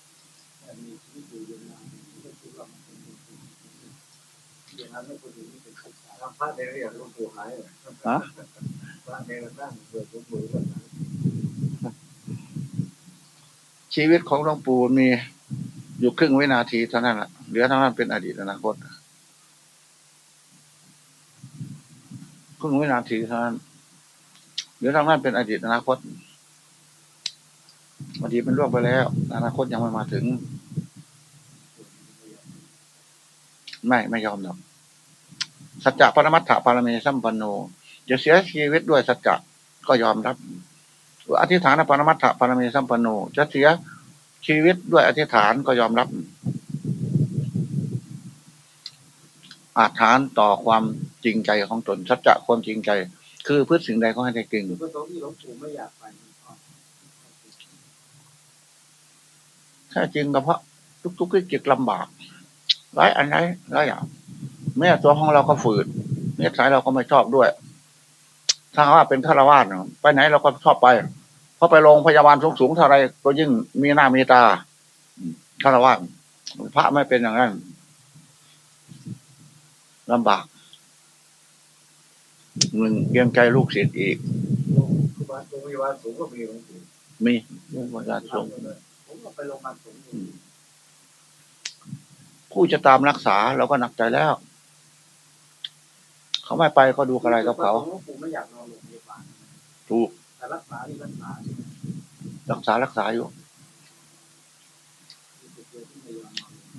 แต่มีชีวิตอยู่ยืนนานไม่คิดว่ามันเป็นอย่างนั้นไม่คนอื่นไม่เป็นทุกข์ทำพระในเรียหลวงปู่หายเลยฮะระเนรนั่งเปิดมือกันนะชีวิตของหลวงปู่มีอยู่ครึ่งวินาทีเท่านั้นแหละเหลือทั้งนั้นเป็นอดีตอนาคต ครึ่งวินาทีเท่านั้นเหลือทั้งนั้นเป็นอดีตอนาคตอดีตมันล่วงไปแล้ว อนาคตยังไม่มาถึง ไม่ไม่ยอมหรอกสัจจะปรมัตถปารมีสัมปันโนจะเสียชีวิตด้วยสัจจะก็ยอมรับอธิษฐานปรมัตถปารมีสัมปันโนจะเสียชีวิตด้วยอธิษฐานก็ยอมรับ อาฐานต่อความจริงใจของตนสัจจะความจริงใจ คือพืชสิ่งใดก็ให้ได้จริงจุดประสงค์ที่หลวงปู่ไม่อยากไปนี่ก็ถ้าจริงก็เพราะทุกๆที่จิตลำบากหลายอันไหนหลายอย่างแม้ตัวของเราก็ฝืดเนื้อสายเราก็ไม่ชอบด้วย ถ้าว่าเป็นฆราวาสไปไหนเราก็ชอบไปเพราะไปโรงพยาบาลสูงๆเท่าไรก็ยิ่งมีหน้ามีตาฆราวาสพระไม่เป็นอย่างนั้น ลำบากหนึ่งเกรียงใจลูกศิษย์อีกครูบาโรงพยาบาลสูงก็มีหลวงปู่มีเรื่องเวลาทรงผมก็ไปโรงพยาบาลสงฆ์อยู่ผู้จะตามรักษาเราก็หนักใจแล้ว เขาไม่ไปก็ดูอะไรกับเขาหลวงปู่ไม่อยากนอนโรงพยาบาลถูกแต่รักษาที่รักษาที่รักษารักษาอยู่ ที่เจอที่ไม่ยอมนอนโรงพย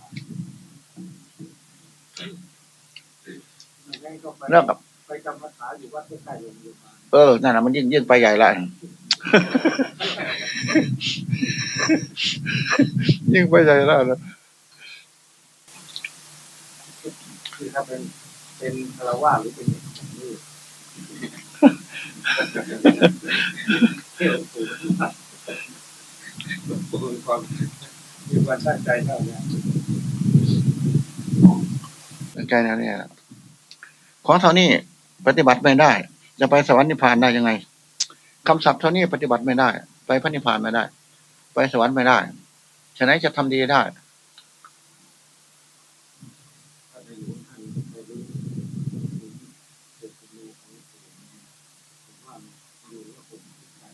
าบาล ไม่งั้นก็ไปเรื่องกับไปจำภาษาอยู่วัดใกล้ๆโรงพยาบาลเออนั่นแหะมันยิ่งยิ่งไปใหญ่ละยิ่งไปใหญ่ละนะคือถ้าเป็นเป็นคารวะหรือเป็นเด็กของนี่ที่หลวงปู่หลวงปู่มีความมีความตั้งใจเท่านี้ใกล้แล้วเนี่ย ของเท่านี้ปฏิบัติไม่ได้ จะไปสวรรค์นิพพานได้ยังไงคำศัพท์เท่านี้ปฏิบัติไม่ได้ ไปพระนิพพานไม่ได้ ไปสวรรค์ไม่ได้ฉะนั้นจะทำดีได้ถ้าด้รู้ท่านได้รู้เกิดเป็นรู้ขอย่าดูแล้วผมติดใจ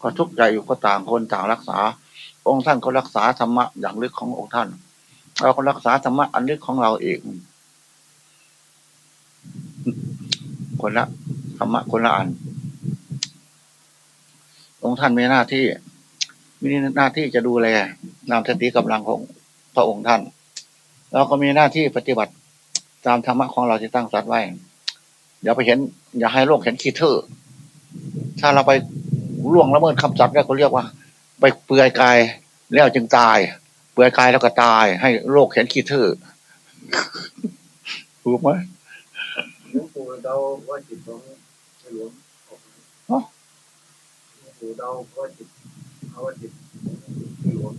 ก็ทุกข์ใจอยู่ก็ต่างคนต่างรักษา องค์ท่านก็รักษาธรรมะอย่างลึกขององค์ท่าน เราก็รักษาธรรมะอันลึกของเราเอง คนละธรรมะคนละอันองค์ท่านมีหน้าที่มีหน้าที่จะดูแลนามสติกำลังของพระองค์ท่านเราก็มีหน้าที่ปฏิบัติตามธรรมะของเราที่ตั้งสัตว์ไว้อย่าไปเห็น อย่าให้โลกเห็นขี้เถอถ้าเราไปล่วงละเมิดคำสัตว์เนี่ยเขาเรียกว่า ไปเปลือยกายแล้วจึงตาย เปลือยกายแล้วก็ตาย ให้โลกเห็นขี้เถอถูกไหม หลวงปู่เดาว่าจิตของหลวงออกหลวงปู่เดาว่าจิตเอาว่าจิตหลวง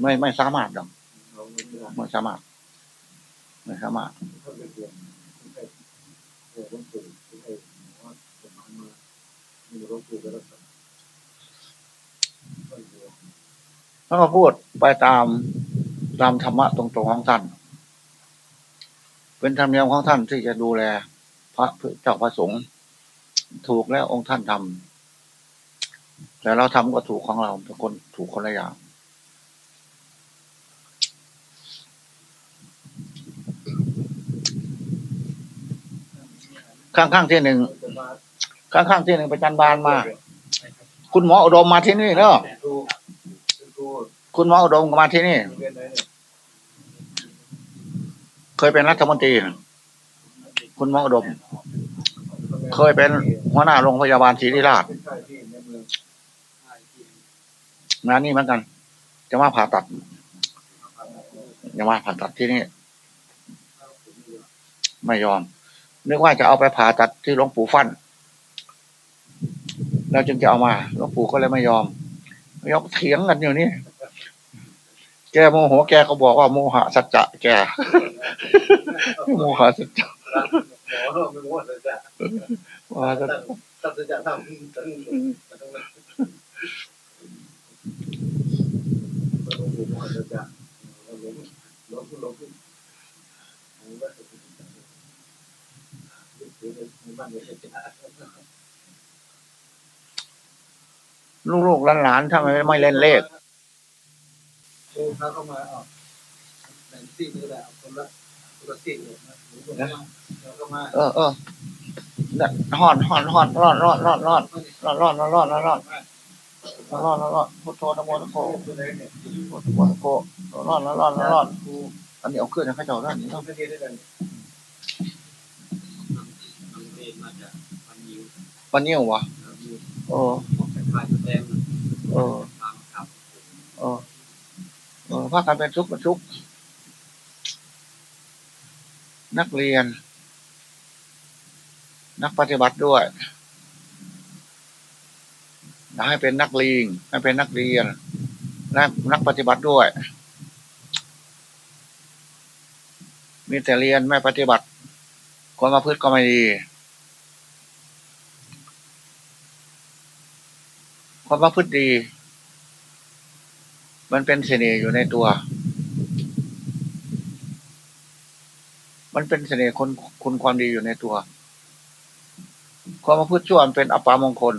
ไม่ไม่สามารถหรอกไม่สามารถไม่สามารถท่านเป็นห่วงไม่ใช่ห่วงหลวงปู่ไม่ใช่หมอสมานมามีหลวงปู่ไปรักษาท่านห่วงแล้วก็พูดไปตามตามธรรมะตรงๆของท่าน เป็นธรรมเนียมของท่านที่จะดูแล พระเจ้าพระสงฆ์ถูกแล้วองค์ท่านทำแต่เราทำก็ถูกของเราเป็นคนถูกคนละอย่างข้างๆที่หนึ่งจะมาข้างๆที่หนึ่งประจันบานมา คุณหมออุดมมาที่นี่เนาะคุณหมออุดมมาที่นี่ เคยเป็นรัฐมนตรี คุณมออุดม เคยเป็นหัวหน้าโรงพยาบาลศรีราชเป็นใช่ที่ในเมืองานนี้เหมือนกัน จะมาผ่าตัดจะมาผ่าตัดที่นี่ ไม่ยอม นึกว่าจะเอาไปผ่าตัดที่หลวงปู่ฟันแล้วจึงจะเอามาหลวงปู่ก็เลยไม่ยอมยกเถียงกันอยู่นี่ แกโมโหแกก็บอกว่าโมหะสัจจะแกโมหะสัจจะว่าสัจจะทำลูกๆหลานๆทำไมไม่เล่นเลข โอ้เขาเข้ามาเอาแบ่งซีกนี่แหละคนละคนละซีกเลยนะหนูบอกว่าเราก็มาเออเออหอนห่อนห่อนร้อนร้อนร้อนร้อนร้อนร้อนร้อนร้อนร้อนร้อนร้อนร้อนร้อนพุทโธนโมนโมตัวไหนเนี่ยพุทโธนโมร้อนร้อนร้อนร้อนร้อนอันนี้เอาขึ้นนะข้าเจ้าด้านนี้ต้องเรียนด้วยกันทำเรียวกันปันนิ้วะยิวเออคล้ายๆแสดงเออตามครับเออเออ พากันเป็นทุกข์เป็นทุกข์นักเรียน นักปฏิบัติด้วยนะให้เป็นนักเลงให้เป็นนักเรียนและนักปฏิบัติด้วย มีแต่เรียนไม่ปฏิบัติความประพฤติก็ไม่ดีความประพฤติดี มันเป็นเสน่ห์อยู่ในตัว มันเป็นเสน่ห์คนคุณความดีอยู่ในตัว ความพฤติชั่วมันเป็นอัปปามงคล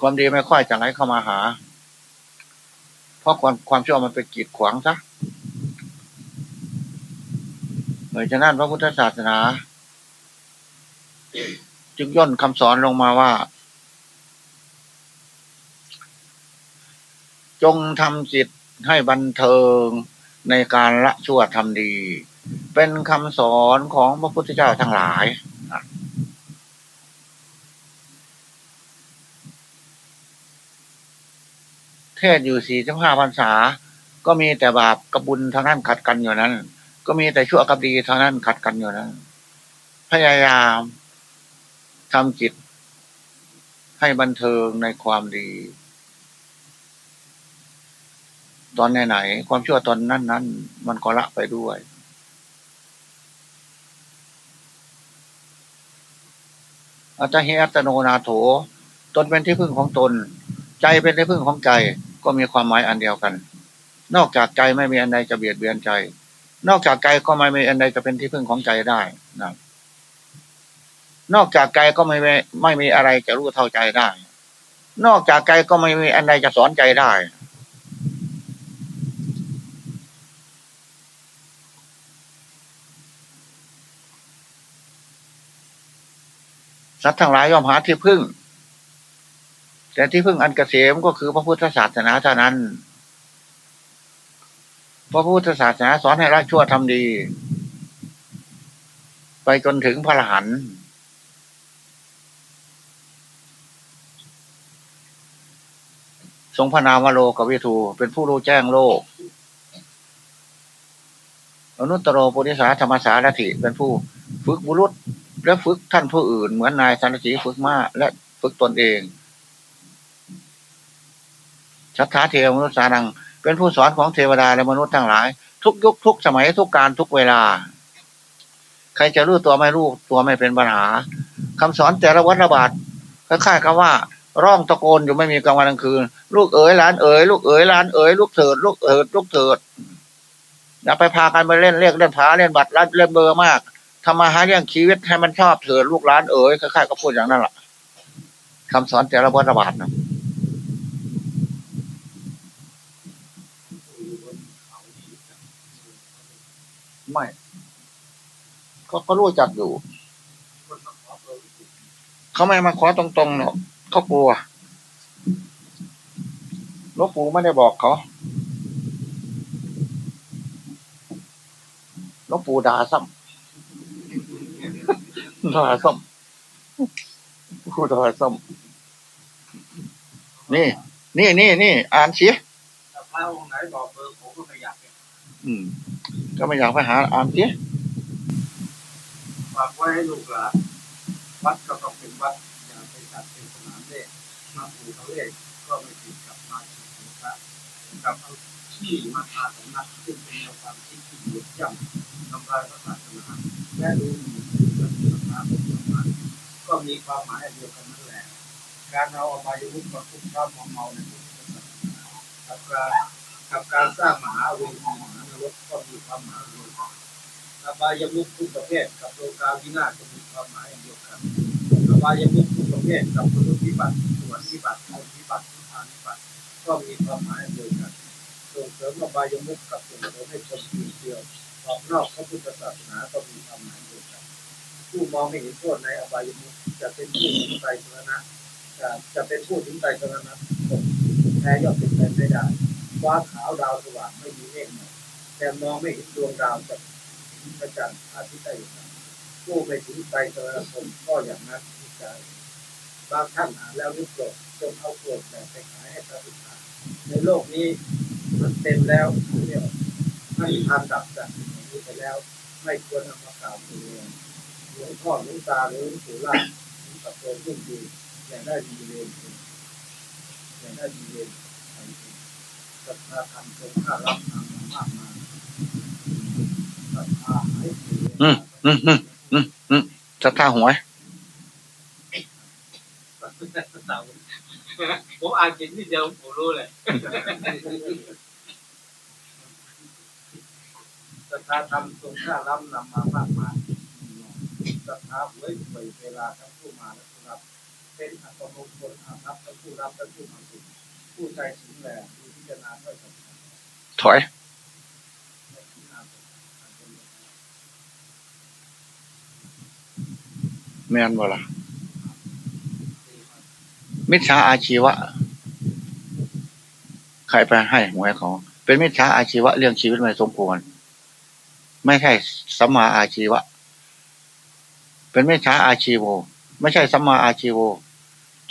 ความดีไม่ค่อยจะไหลเข้ามาหา เพราะความความชั่วมันเป็นกีดขวางซะเหมือนฉะนั้นพระพุทธศาสนา จึงย่นคำสอนลงมาว่า จงทำจิตให้บันเทิงในการละชั่วทำดี เป็นคำสอนของพระพุทธเจ้าทั้งหลายเทศอยู่สี่สิบห้าพรรษา ก็มีแต่บาปกับบุญเท่านั้นขัดกันอยู่นั้น ก็มีแต่ชั่วกับดีเท่านั้นขัดกันอยู่นั้น พยายามทำจิตให้บันเทิงในความดี ตอนไหนๆความชั่วตอนนั้นนั้นๆมันก็ละไปด้วย อัตเหอัตโนนาโถ ตนเป็นที่พึ่งของตน ใจเป็นที่พึ่งของใจ ก็มีความหมายอันเดียวกัน นอกจากใจไม่มีอันใดจะเบียดเบียนใจ นอกจากใจก็ไม่มีอันใดจะเป็นที่พึ่งของใจได้นะนอกจากใจก็ไม่ไม่มีอะไรจะรู้เท่าใจได้ นอกจากใจก็ไม่มีอันใดจะสอนใจได้ สัตว์ทั้งหลายย่อมหาที่พึ่ง แต่ที่พึ่งอันเกษมก็คือพระพุทธศาสนาเท่านั้น พระพุทธศาสนาสอนให้ละชั่วทำดี ไปจนถึงพระอรหันต์ทรงพระนามวโลกวิทูเป็นผู้รู้แจ้งโลกอนุตตรโปุริสาธรรมสารถิเป็นผู้ฝึกบุรุษ และฝึกท่านผู้อื่น เหมือนนายสันติฝึกมาและฝึกตนเองชัทธาเทวมนุษย์สานัง เป็นผู้สอนของเทวดาและมนุษย์ทั้งหลาย ทุกยุคทุกสมัยทุกการทุกเวลา ใครจะรู้ตัวไม่รู้ตัวไม่เป็นปัญหาคำสอนแต่ละวัฏระบาดคล้ายๆกับว่า ร้องตะโกนอยู่ไม่มีกลางวันกลางคืน ลูกเอ๋ยหลานเอ๋ยลูกเอ๋ยหลานเอ๋ยลูกเถิด ลูกเถิด ลูกเถิดอย่าไปพากันไปเล่นเรียกเล่นผาเล่นบัตรเล่นเบอร์มาก ทำมาหาเรื่องชีวิตให้มันชอบเถิดลูกหลานเอ๋ยคล้ายๆก็พูดอย่างนั้นแหละคำสอนแต่ละวัฏระบาดนะไม่ก็ก็รู้จักอยู่ เขาไม่มาขอตรงๆหรอกเขากลัวลวงปู่ไม่ได้บอกเขาลวงปู่ด่าซ้ำ ด่าซ้ำผู้ด่าซ้ำนี่ นี่นี่นี่อ่านสิถ้าพระองค์ไหนบอกเบอร์ผมก็ไม่อยากอืม ก็ไม่อยากไปหาอ่านสิฝากไว้ให้ลูกหลานวัดก็ต้องเป็นวัดอย่าไปจัดเป็นสนามเล่นมาปูเขาเล่นก็ไม่ผิดกับมาถึงพระกับเอาที่มาทาสำนักซึ่งเป็นแนวความคิดที่เหยียดย่ำทำลายพระศาสนาและรู้หมิ่น ศาสนาของสมาก็มีความหมายเดียวกันนั่นแหละ การเอาอบายมุขมาคุกคามมอมเมาในพุทธศาสนากับการกับการสร้างมหาเวทีมหานรกก็มีความหมายเดียวกันอบายมุขทุกประเภทกับโลกาวินาศก็มีความหมายเดียวกันอบายมุขทุกประเภทกับมนุษย์วิบัติสวนวิบัติคนวิบัติทานวิบัติก็มีความหมายเดียวกันส่งเสริมอบายมุขกับส่งเสริมให้คนปีนเดียวออกนอกพระพุทธศาสนาก็มีความหมายเดียว ผู้มองไม่เห็นโทษในอบายมุขจะเป็นผู้ถึงไตรสรณะจะจะเป็นผู้ถึงไตรสรณะแท้ย่อมเป็นไปไม่ได้ฟ้าขาวดาวสว่างไม่มีเมฆแต่มองไม่เห็นดวงดาวจากพระจันทร์อาทิตย์ได้อย่างไรผู้ไปถึงไตรสรณคมก็อย่างนั้นที่ใจบางท่านอ่านแล้วนึกโกรธจนเอาโกรธแต่ไปขายให้พระพุทธเจ้าในโลกนี้มันเต็มแล้วเรียกไม่มีทางดับจากสิ่งนี้ไปแล้ว ไม่ควรนำมากล่าวตัวเอง หลวงพ่อหลวงตาหรือหลวงปู่ล่าหลวงตาโตขึ้นดีอย่างได้ดีเรียนอย่างได้ดีเรียนศรัทธาธรรมทรงค่ารับธรรมากมายศรัทธาหายเสียอืมอืมอืมอืมอืมจะท่าหวยผมอ่านเขียนนิดเดียวผมรู้เลยศรัทธาธรรมทรงค่ารับนำมามากมาย ศรัทธาหวยหวยเวลาทั้งผู้มาและผู้รับ เป็นอัปมงคลอาภัพทั้งผู้รับและผู้มาถึงผู้ใจสูงแรงผู้พิจารณาด้วยสัมผัสถอยและพิจารณาด้วยสัมผัสแม่นบ่ล่ะมิจฉาอาชีวะ ใครไปให้หวยเขาเป็นมิจฉาอาชีวะเรื่องชีวิตไม่สมควร ไม่ใช่สัมมาอาชีวะ เป็นไมิจฉาอาชีโว ไม่ใช่สัมมาอาชีโว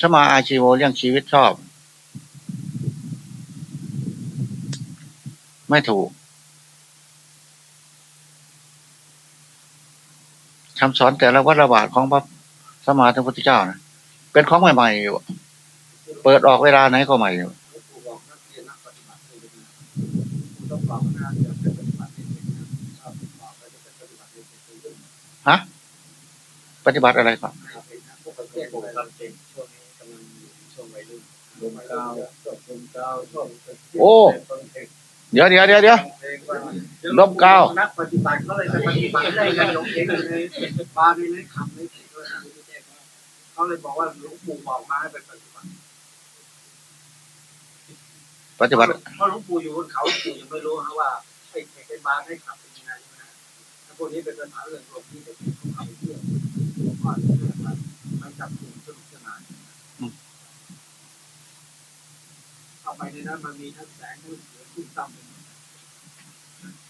สัมมาอาชีโวเรื่องชีวิตชอบ ไม่ถูกคำสอนแต่ละวัฏระบาทของพระสมมาธิพุทธเจ้านะเป็นของใหม่ๆอยู่เปิดออกเวลาไหนก็ใหม่อยู่ ปฏิบัติอะไรก่อนนะครับเป็นนะพวกประเทศอะไรเราเป็นช่วงนี้กำลังอยู่ในช่วงวัยรุ่นลมกาวชอบลมกาวชอบโอ้เดี๋ยวเดี๋ยวเดี๋ยวเดี๋ยวลมกาวนักปฏิบัติเขาเลยจะปฏิบัติได้กันหลงเองเลยบาร์นี่เลยขับเลยด้วยนะเขาเลยบอกว่าหลวงปู่บอกมาให้เป็นปฏิบัติปฏิบัติเพราะหลวงปู่อยู่บนเขาหลวงปู่ยังไม่รู้นะว่าไอ้เป็นบาร์ให้ขับเป็นยังไงใช่ไหมถ้าพวกนี้เป็นปัญหาเรื่องลมที่จะเป็นของเขาเพื่อผ มว่าเรื่องอะไรมันจับกลุ่มสนุกสนานเข้าไปในนั้นมันมีทั้งแสงทั้งเสียงขึ้นต่ำไปหมด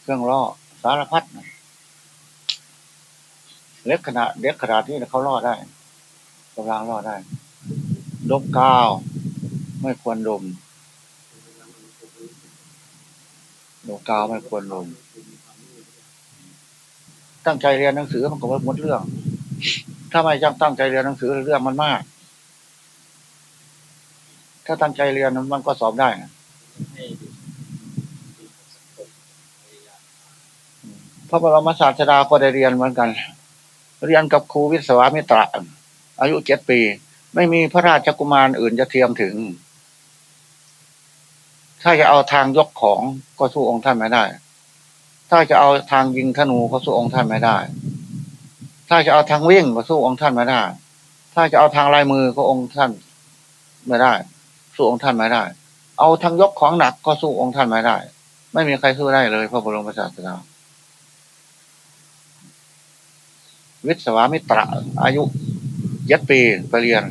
เครื่องล่อสารพัดนะเล็กขนาดเล็กขนาดนี้เขาล่อได้กำลังล่อได้ดมกาว ไม่ควรดมดมกาวไม่ควรดมตั้งใจเรียนหนังสือมันก็หมดเรื่อง ถ้าไม่ยังตั้งใจเรียนหนังสือเรื่องมันมาก ถ้าตั้งใจเรียนมันก็สอบได้นะพระบรมศาสดาก็ได้เรียนเหมือนกัน เรียนกับครูวิศวามิตรอายุเจ็ดปี ไม่มีพระราชกุมารอื่นจะเทียมถึง ถ้าจะเอาทางยกของก็สู้องค์ท่านไม่ได้ ถ้าจะเอาทางยิงธนูก็สู้องค์ท่านไม่ได้ ถ้าจะเอาทางวิ่งก็สู้องค์ท่านไม่ได้ ถ้าจะเอาทางลายมือก็องค์ท่านไม่ได้ สู้องค์ท่านไม่ได้ เอาทางยกของหนักก็สู้องค์ท่านไม่ได้ ไม่มีใครสู้ได้เลยพระบรมศาสดาวิศวามิตรอายุเจ็ดปีไปเรียน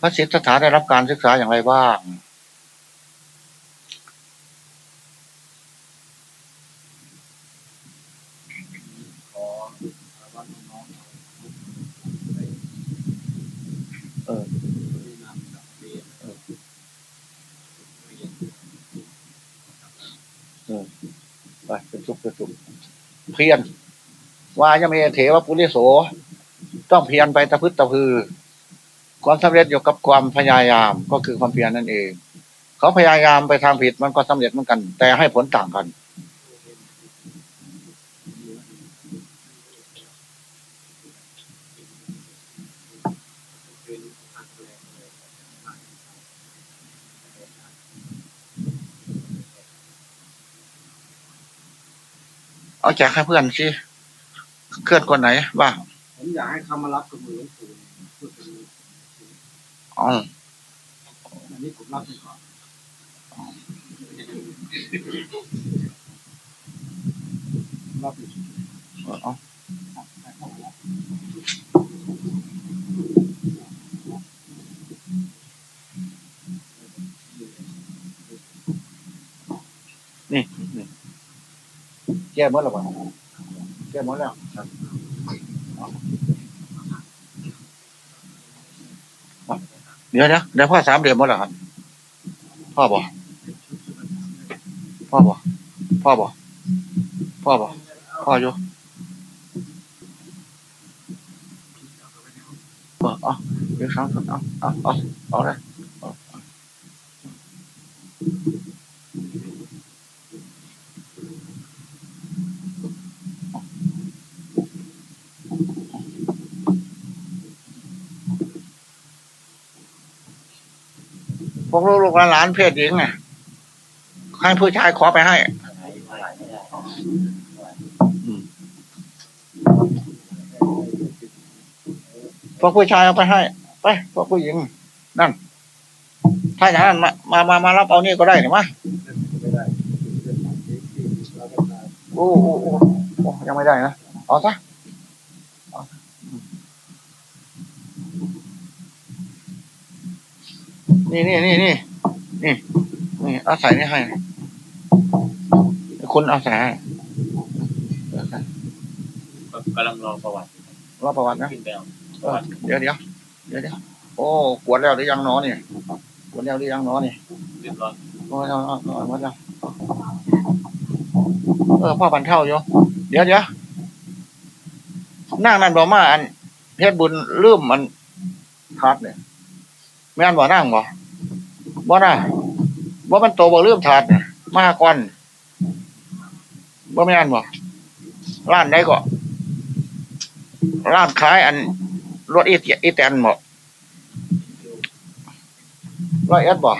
พระศิษฐาได้รับการศึกษาอย่างไรบ้าง ขอรับน้อง เออ ๆที่นำกับเรียน ไปเป็นสุขเป็นสุขเพียรวายเมเถวปุริโส ต้องเพียรไปตะพึดตะพือ ความสำเร็จอยู่กับความพยายามก็คือความเพียรนั่นเอง เขาพยายามไปทางผิดมันก็สำเร็จเหมือนกัน แต่ให้ผลต่างกัน เเอาแจกให้เพื่อนสิเคลื่อนคนไหนบ้างผมอยากให้เขามารับกับมือหลวงปู่พูดถึงอ๋ออันนี้ผมรับไปก่อนรับไปเอา แก้หมดแล้วบ่แก้หมดแล้วครับเดี๋ยวเดี๋ยวเดี๋ยวพ่อสามเดือนหมดแล้วครับ พ่อบอกพ่อบอกพ่อบอกพ่อบอกพ่ออยู่เออเอาเดี๋ยวสามคนเอาเอาเอาเอาเลย พวกลูกหลานเพศหญิงไงให้ผู้ชายขอไปให้พวกผู้ชายเอาไปให้ ไปพวกผู้หญิง นั่น ถ้าอย่างนั้นมามามามารับเอานี่ก็ได้ห็นไหมไม่ได้เป็นหนังที่ที่เราก็ตามโอ้โอ้โอ้โอ้ยังไม่ได้นะ เอาซะเอาซะอืม นี่นี่นี่นี่นี่นี่เอาใส่นี่ให้คุณเอาใส่ให้เอาใส่กำลังรอประวัติรอประวัตินะขึ้นไปเอาเออเดี๋ยวเดี๋ยวเดี๋ยวเดี๋ยวโอ้กวดแล้วหรือยังหนอนี่กวดแล้วหรือยังหนอนี่เรียบร้อยโอ้ยเอาเอาเอาเอาหมดแล้วเออพ่อบรรเทาอยู่เดี๋ยวเดี๋ยวนั่งนั่นบอกมาอันเพชรบุญลืมมันทัดเนี่ยแม่นบ่นั่งบ่ บ่น่ะบ่ามันโตบ่ลืมถาดมาก่อนบ่แม่นบ่ร้านไหนก็ร้านขายอันรถอีเตอีแตนบ่ร้อยเอ็ดบ่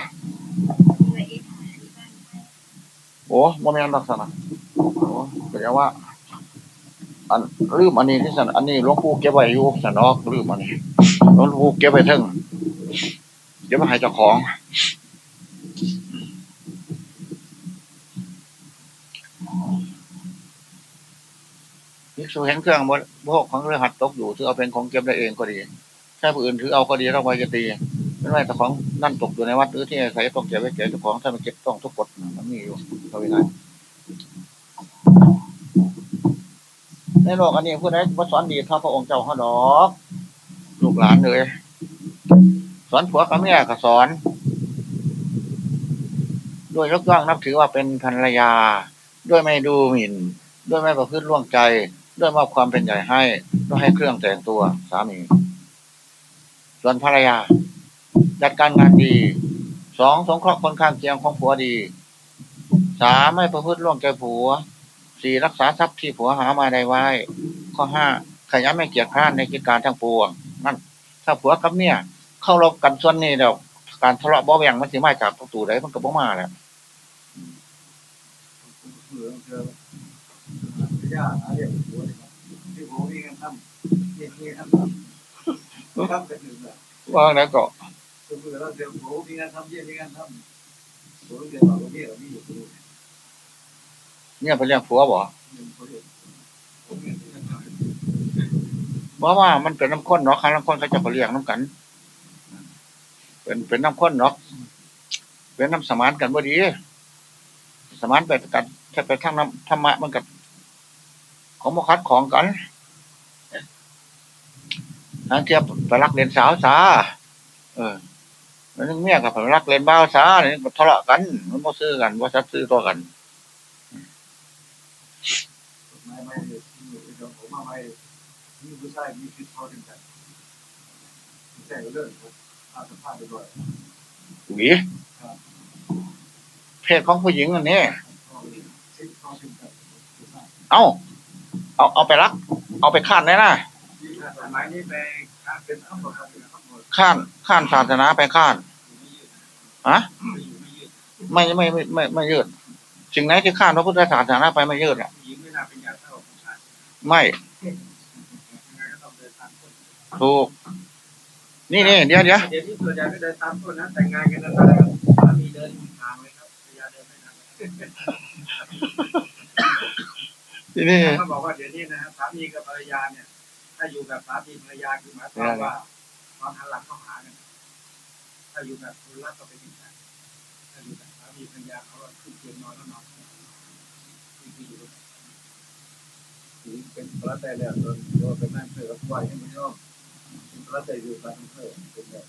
โอ้โมเมนลักษณะโอ้แปลว่า อันลืมอันนี้ที่สันอันนี้หลวงปู่เก็บไว้อยู่สันนอกลืมอันนี้หลวงปู่เก็บไว้เทึง เก็บไว้ให้เจ้าของภิกษุเห็นเครื่องบพวกของเรือหัดตกอยู่ถือเอาเป็นของเก็บได้เองก็ดีถ้าผู้อื่นถือเอาก็ดีเราไปจะตีไม่ไว่าแต่ของนั่นตกอยู่ในวัดหรือที่ใครต้องเก็บไว้เก็บเจ้าของถ้ามันเก็บต้องทุกกฎมันมีอยู่เขาไม่ได้ในโลกอันนี้ผู้ใดว่าสอนดีเท่าพระองค์เจ้าเขาดอก ลูกหลานเลย สอนผัวกับเมียก็สอน ด้วยยกย่องนับถือว่าเป็นภรรยา ด้วยไม่ดูหมิ่น ด้วยไม่ประพฤติล่วงใจ ด้วยมอบความเป็นใหญ่ให้ด้วยให้เครื่องแต่งตัวสามี ส่วนภรรยา จัดการงานดีสองสงเคราะห์คนข้างเคียงของผัวดีสามไม่ประพฤติล่วงใจผัวสี่รักษาทรัพย์ที่ผัวหามาได้ไว้ ข้อห้าขยันไม่เกียจคร้านในกิจการทั้งปวงนั่นถ้าผัวกับเมีย เข้ารบกันส่วนนี้เดี๋ยวการทะเลาะเบาแหว่งมันสิมาจากประตูใดมันก็บ่มาแหล้วเหลือเธอยาอาเรียกหัวเลยครับที่ผมมีกันทำนี่นี่ทำทำเป็นหนึ่งแหละว่าแล้วก็เมื่อเราเจอผมมีงานทำเยี่ยมีงานเรียนบอกว่าเนี่เรามีองนี้เนี่ยไปเรียกผัวบ่หนึ่งคนเดียวผมเรียนที่นั่นมาเพราะว่ามันเป็นน้ำข้นเนาะครั้งน้ำข้นเขาจะไปเรียกน้ำกัน เป็นเป็นน้ำข้นเนาะเป็นน้ำสมานกันบ่ดี สมานไปกันถ้าไปทางน้ำธรรมะมันกับ ของมคัดของกันทางเทียบไปรักเรียนสาวสาเออแล้วนึงเมียกับไปรักเรียนบ่าวสาเนี่ยมันทะเลาะกันมันบ่ซื้อกันบ่าซัดซื้อตัวกันไม่ ไม่เลยที่เราผมมาไม่มีผู้ชายมีชุดเท่ากันไม่ใช่เรื่องอาสภาพไปด้วยหวีเพศของผู้หญิงอันนี้ชุดเท่ากันผู้ชายเอาเอาเอาไปรัก เอาไปข้านได้นะสมัยนี้ไปเป็นทั้งหมดครับทั้งหมดข้านข้านศาสนาไปข้านฮะไม่อยู่ไม่ยืดไม่ไม่ไม่ไม่ไม่ยืดสิ่งไหนที่ข้านพระพุทธศาสนาไปไม่ยืดอะหญิงไม่น่าเป็นอย่างไม่ยังไงก็ต้องเดินตามคนถูก นี่นี่เดี๋ยวเดี๋ยวเดี๋ยวที่ส่วนใหญ่ไม่เดินตามคนนะแต่งงานกันแล้วนะครับสามีเดินทางเลยครับภรรยาเดินไม่นานที่นี่เขาบอกว่าเดี๋ยวนี้นะฮะสามีกับภรรยาเนี่ย ถ้าอยู่แบบสามีภรรยาคือหมายความว่าตอนหันหลังเข้าหากันถ้าอยู่แบบคนรักก็เป็นอย่างนั้นถ้าอยู่แบบสามีภรรยาเขาก็ขึ้นเตียงนอนแล้วนอนนี่คืออยู่ด้วยกันนี่เป็นพระแต่แล้วโดนเป็นนั่งเสือไหวให้มันย่อม เป็นพระอยู่การเพื่อเป็นแบบ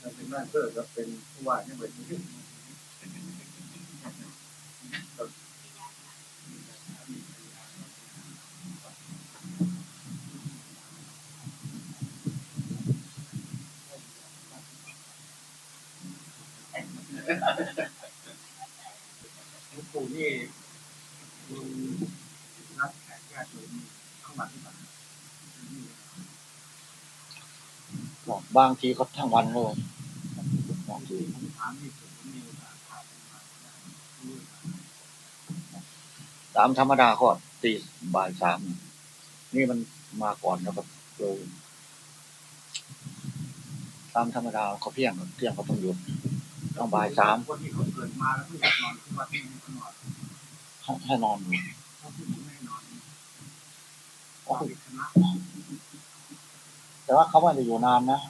พราเป็นนั่งเสือก็เป็นผู้ว่าเนี่ยเหมือนที่ปู่นี่ดูรับแขกญาติโยมเข้ามาที่บ้าน บอกบางทีก็ทั้งวันเลยบางทีผมถามนี่ผมมีโอกาสถามมารู้ตามธรรมดาก็ตีบ่ายสาม นี่มันมาก่อนแล้วก็เลยตามธรรมดาเขาเพียงเที่ยงเขาต้องหยุดต้องบ่ายสามคนที่เขาเกิดมาแล้วไม่อยากนอนที่วัดนี่เขานอนให้ให้นอนอยู่ แต่ว่าเขาไม่ได้อยู่นานนะ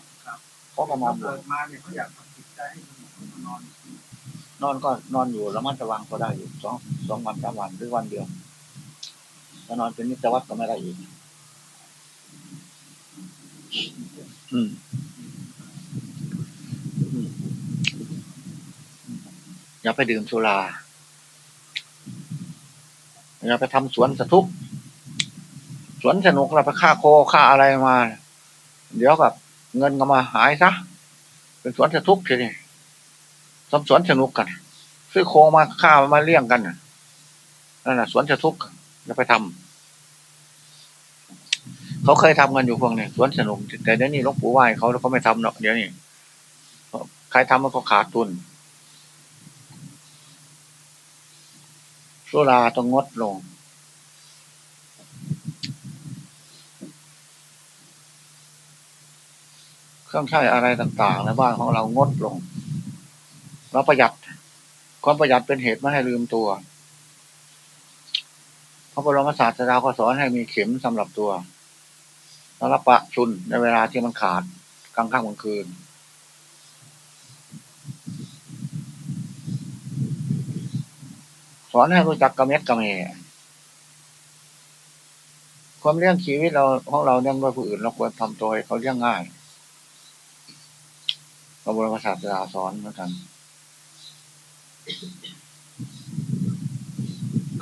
เขาก็นอเขานอยู่เกิดมาเนี่ยเขาอยากทำจิตใจให้สงบเขานอน นอนก็นอนอยู่แล้วมันจะวางก็ได้อยู่สองสองวันสามวันหรือวันเดียวถ้านอนเป็นนิจวัตรก็ไม่ได้อีกอืมอืมอย่าไปดื่มสุราอย่าไปทำสวนสะทุกสวนสนุกเราไปฆ่าโคฆ่าอะไรมา เดี๋ยวกับเงินก็มาหายซะ เป็นสวนสะทุกทีนี้ทำสวนสนุกกัน ซื้อโคงมาฆ่ามาเลี้ยงกันนั่นน่ะสวนสะทุกอย่าไปทำเขาเคยทำกันอยู่พวกนี้สวนสนุก แต่เดี๋ยวนี้ลวงปู่ไหว้เขาแล้วเขาไม่ทำเนาะเดี๋ยวนี้ใครทำมันก็ขาดทุนสุราต้องงดลง เค รื่องใช้อะไรต่างๆในบ้านของเรางดลง เราประหยัด ความประหยัดเป็นเหตุไม่ให้ลืมตัวพระบรมศาสดาก็สอนให้มีเข็มสำหรับตัวสำหรับปะชุนในเวลาที่มันขาดกลางค่ำกลางคืน สอนให้รู้จักกระเม็ดกระเมความเลี้ยงชีวิตเราของเราเลี้ยงด้วยผู้อื่นเราควรทำตัวให้เขาเลี้ยงง่าย พระบรมศาสดาสอนเหมือนกัน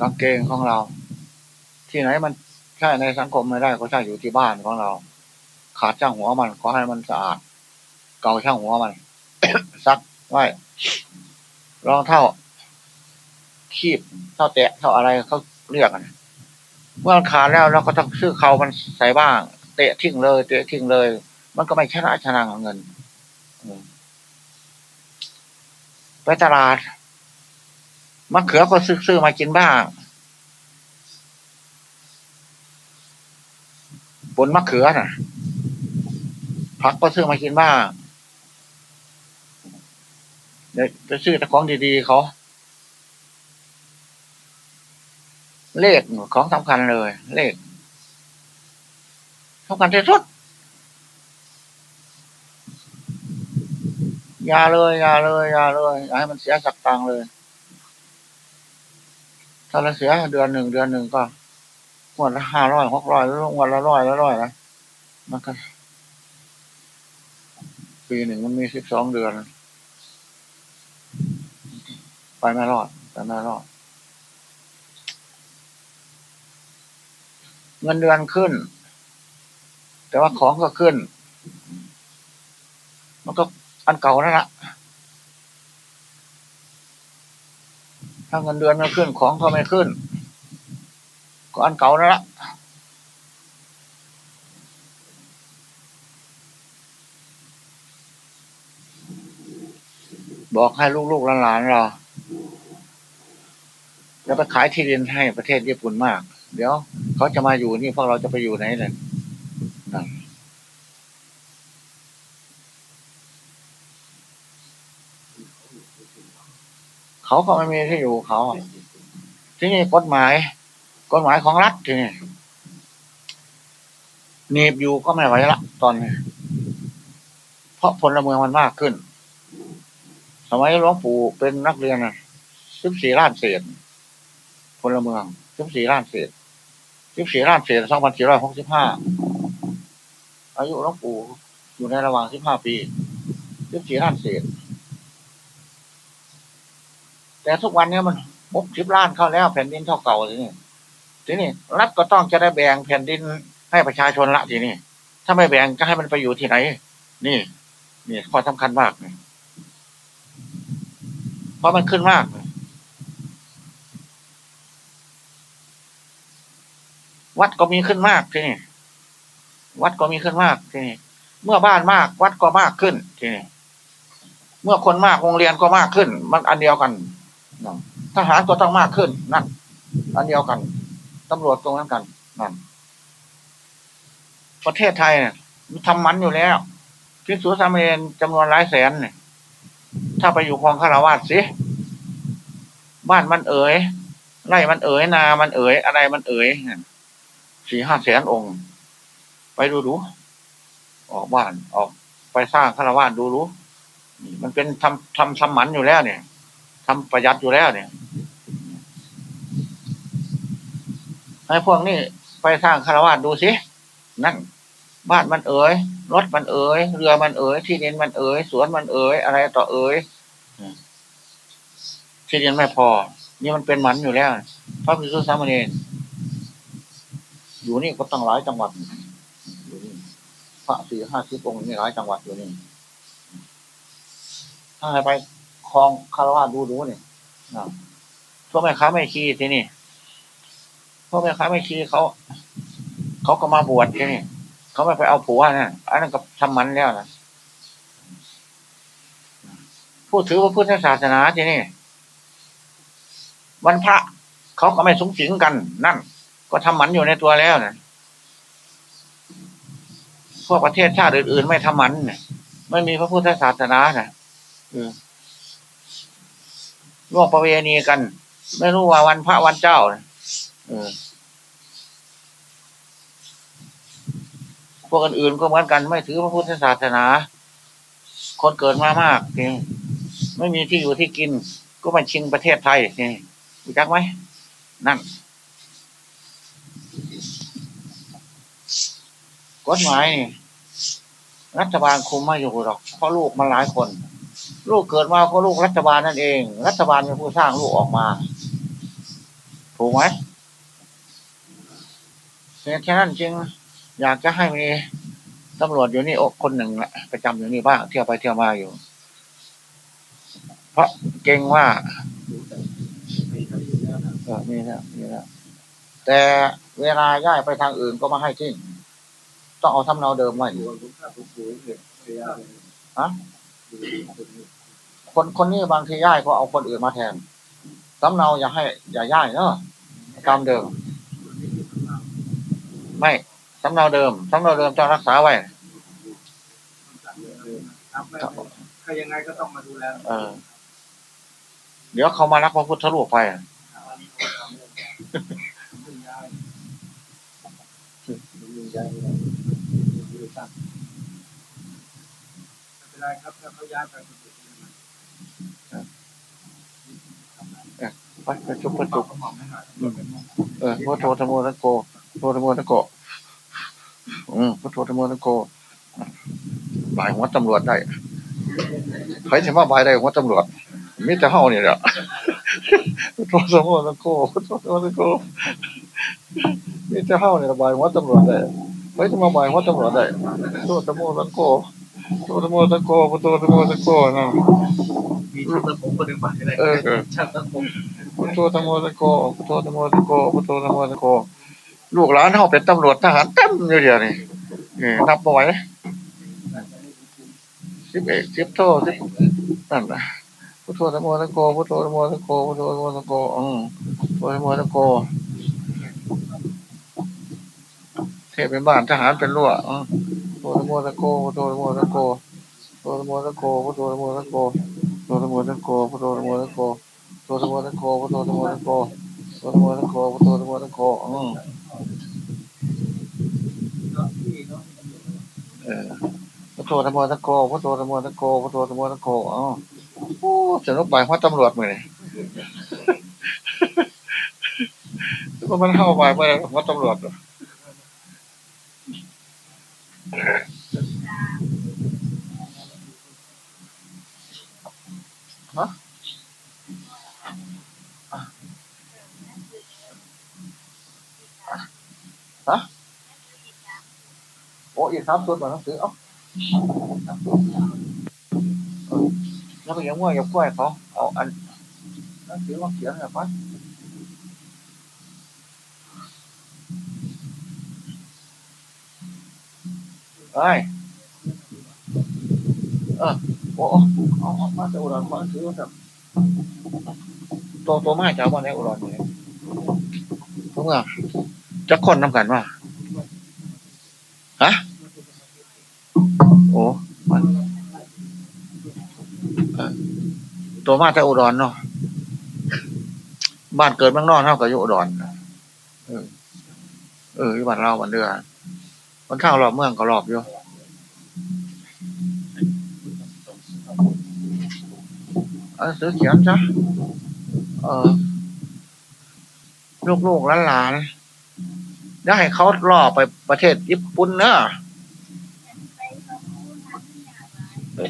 กางเกงของเรา ที่ไหนมันใช่ในสังคมไม่ได้ก็ใช่อยู่ที่บ้านของเรา ขาดช่างหัวมันก็ให้มันสะอาด เกาช่างหัวมันซักไว้รองเท้าคีบเท้าแตะเท้าอะไรเขาเรียกกันเมื่อมันขาดแล้วเราก็ต้องซื้อเขามันใส่บ้าง เตะทิ้งเลย เตะทิ้งเลย มันก็ไม่ชนะชนะเงิน ไปตลาดมะเขือก็ซื้อมากินบ้างผลมะเขือน่ะผักก็ซื้อมากินบ้างเดี๋ยวจะซื้อแต่ของดีๆเขา เลขของสำคัญเลย เลขสำคัญที่สุด อย่าเลยอย่าเลยอย่าเลยอย่าให้มันเสียสักตังเลย ถ้าเราเสียเดือนหนึ่งเดือนหนึ่งก็งวดละห้าร้อยหกร้อยแล้วงวดละร้อยละร้อยนะมันก็ปีหนึ่งมันมีสิบสองเดือน ไปไม่รอดไปไม่รอด เงินเดือนขึ้น แต่ว่าของก็ขึ้น มันก็ อันเก่านั่นแหละถ้าเงินเดือนไม่ขึ้นของก็ไม่ขึ้น ก็อันเก่านั่นแหละบอกให้ลูกๆหลานๆเราจะไปขายที่ดินให้ประเทศญี่ปุ่นมาก เดี๋ยวเขาจะมาอยู่นี่พวกเราจะไปอยู่ไหนเนี่ยนั่น เขาก็ไม่มีที่อยู่เขา ที่นี่กฎหมาย กฎหมายของรัฐที่นี่หนีบอยู่ก็ไม่ไหวละตอนนี้ เพราะพลเมืองมันมากขึ้น สมัยหลวงปู่เป็นนักเรียนนะสิบสี่ล้านเศษพลเมืองสิบสี่ล้านเศษสิบสี่ล้านเศษสองพันสี่ร้อยหกสิบห้าอายุหลวงปู่อยู่ในระหว่างสิบห้าปีสิบสี่ล้านเศษ แต่ทุกวันนี้มันหกสิบล้านเข้าแล้วแผ่นดินเท่าเก่าทีนี้ทีนี้รัฐก็ต้องจะได้แบ่งแผ่นดินให้ประชาชนละทีนี้ถ้าไม่แบ่งก็ให้มันไปอยู่ที่ไหน นี่ นี่ข้อสำคัญมากเลยเพราะมันขึ้นมากวัดก็มีขึ้นมากทีนี้วัดก็มีขึ้นมากทีนี้เมื่อบ้านมาก วัดก็มากขึ้นทีนี้เมื่อคนมากโรงเรียนก็มากขึ้น มันอันเดียวกัน ทหารก็ต้องมากขึ้นนั่นอันเดียวกันตำรวจตรงนั้นกันนั่นประเทศไทยเนี่ยมันทำมันอยู่แล้วพิสุสามเณรจำนวนหลายแสนเนี่ยถ้าไปอยู่คลองคาราวาสสิบ้านมันเอ๋ยไร่มันเอ๋ยนา มันเอ๋ยอะไรมันเอ๋ยสี่ห้าแสนองค์ ไปดูดูออกบ้านออกไปสร้างคาราวาสดูรู้มันเป็นทำทำทำมันอยู่แล้วเนี่ย ทำประหยัดอยู่แล้วเนี่ยให้พวกนี้ไปสร้างคารวาสดูสิ นั่น บ้านมันเอ๋ยรถมันเอ๋ยเรือมันเอ๋ยที่ดินมันเอ๋ยสวนมันเอ๋ยอะไรต่อเอ๋ยที่ดินไม่พอ นี่มันเป็นมันอยู่แล้ว พระพิสุสามเณรอยู่นี่ก็ตั้งหลายจังหวัดอยู่นี่พระสี่ห้าสิบองค์นี่หลายจังหวัดอยู่นี่ถ้าไป คลองคารวะดูดูนี่พวกแม่ค้าไม่ขี้ทีนี่พวกแม่ค้าไม่ขี้เขา เขาก็มาบวชที่นี่เขาไม่ไปเอาผัวนะอันนั้นก็ทำมันแล้วนะพูดถือว่าพุทธศาสนาที่นี่วันพระเขาก็ไม่สงสิงกัน นั่น ก็ทำมันอยู่ในตัวแล้วนะพวกประเทศชาติอื่นๆ ไม่ทำมันเนี่ยไม่มีพระพุทธศาสนานะ ร่วมประเวณีกัน ไม่รู้ว่าวันพระวันเจ้าเออพวกอื่นๆก็เหมือนกัน ไม่ถือพระพุทธศาสนา คนเกิดมามากนี่ไม่มีที่อยู่ที่กิน ก็มาชิงประเทศไทยนี่รู้จักไหมนั่นกฎหมายนี่รัฐบาลคุมไม่อยู่หรอกเพราะลูกมันหลายคน ลูกเกิดมาก็ลูกรัฐบาลนั่นเอง รัฐบาลเป็นผู้สร้างลูกออกมา ถูกไหมแค่นั้นจริง อยากจะให้มีตำรวจอยู่นี่อกคนหนึ่งแหละประจำอยู่นี่บ้างเที่ยวไปเที่ยวมาอยู่ เพราะเก่งว่าเออมีแล้วมีแล้วแต่เวลาย้ายไปทางอื่นก็มาให้ทิ้งต้องเอาทำเนาเดิมไว้ฮะ คนคนนี้บางทีย้ายก็เอาคนอื่นมาแทนสำเนาอย่าให้ อย่าย้ายเนอะตามเดิม ไม่สำเนาเดิมสำเนาเดิมต้องรักษาไว้ถ้ายังไงก็ต้องมาดูแลเออ เดี๋ยวเขามารักพระพุทธรูปไป ไม่เป็นไรครับถ้าเขาย้ายไปคนอื่นไปไปจุบไปจุบเขามองไม่หน่อยเออพุทโธธรรมโมตะโกพุทโธธรรมโมตะโกอืมพุทโธธรรมโมตะโกบ่ายหัวตำรวจได้ใครจะมาบ่ายได้หัวตำรวจมิแต่เฮานี่แหละพุทโธธรรมโมตะโกพุทโธธรรมโมตะโกมิแต่เฮานี่แหละบ่ายหัวตำรวจได้ใครจะมาบ่ายหัวตำรวจได้พุทโธธรรมโมตะโกพุท โธธโมตะโกพุทโธธโมตะโกนะมีช่างตะผมคนหนึ่งไปเลยเออเออช่างตะผมพุทโธธโมตะโกพุทโธธโมตะโกพุทโธธโมตะโก ลูกหลานเขาเป็นตำรวจทหารเต็มอยู่เดียวนี่นี่นับบ่อยสิบเอกสิบโทสิบนั่นนะพุทโธธโมตะโกพุทโธธโมตะโกพุทโธธโมตะโกอืมพุทโธธโมตะโก เทพเป็นบ้านทหารเป็นรั้วอ๋อ โตตะโมตะโกโตตะโมตะโกโตตะโมตะโกโตตะโมตะโกโตตะโมตะโกโตตะโมตะโกโตตะโมตะโกโตตะโมตะโกโตตะโมตะโกโตตะโมตะโกอืมเออพุทโธธรรมตะโกพุทโธธรรมตะโกพุทโธธรรมตะโกอ๋อโอ้สนุกไปเพราะตำรวจมือนี่ก็มันเข้าไปเมื่อเพราะตำรวจเหรอฮะฮะโอ้อีก สามตัวต่อหนังสือเอ้าแล้วก็ยังว่าอย่ากล้วยเขาเอาอันหนังสือมาเขียนแบบว่าไอ้ยเออโอ้เอาเอามาจะอุดรขอหนังสือมาสักตัวตัวมาจะเอามาในอุดรเลยเพราะว่าจะคนน้ำกันว่า ตัวมาจะอุดรเนาะบ้านเกิดเมืองนอกเท่ากับอยู่อุดรเออ เออที่บ้านเราบ้านเดือมันข้างรอบเมืองก็รอบอยู่เอาหนังสือเขียนซะเออลูกลูกหลานๆได้ให้เขาล่อไปประเทศญี่ปุ่นเนอะ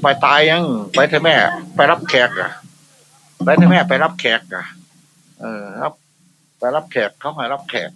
ไปตายยัง ไปเถอแม่ ไปรับแขกอะ ไปถอะแม่ไปรับแขกอะ เออรับ ไปรับแขกเขาให้รับแขก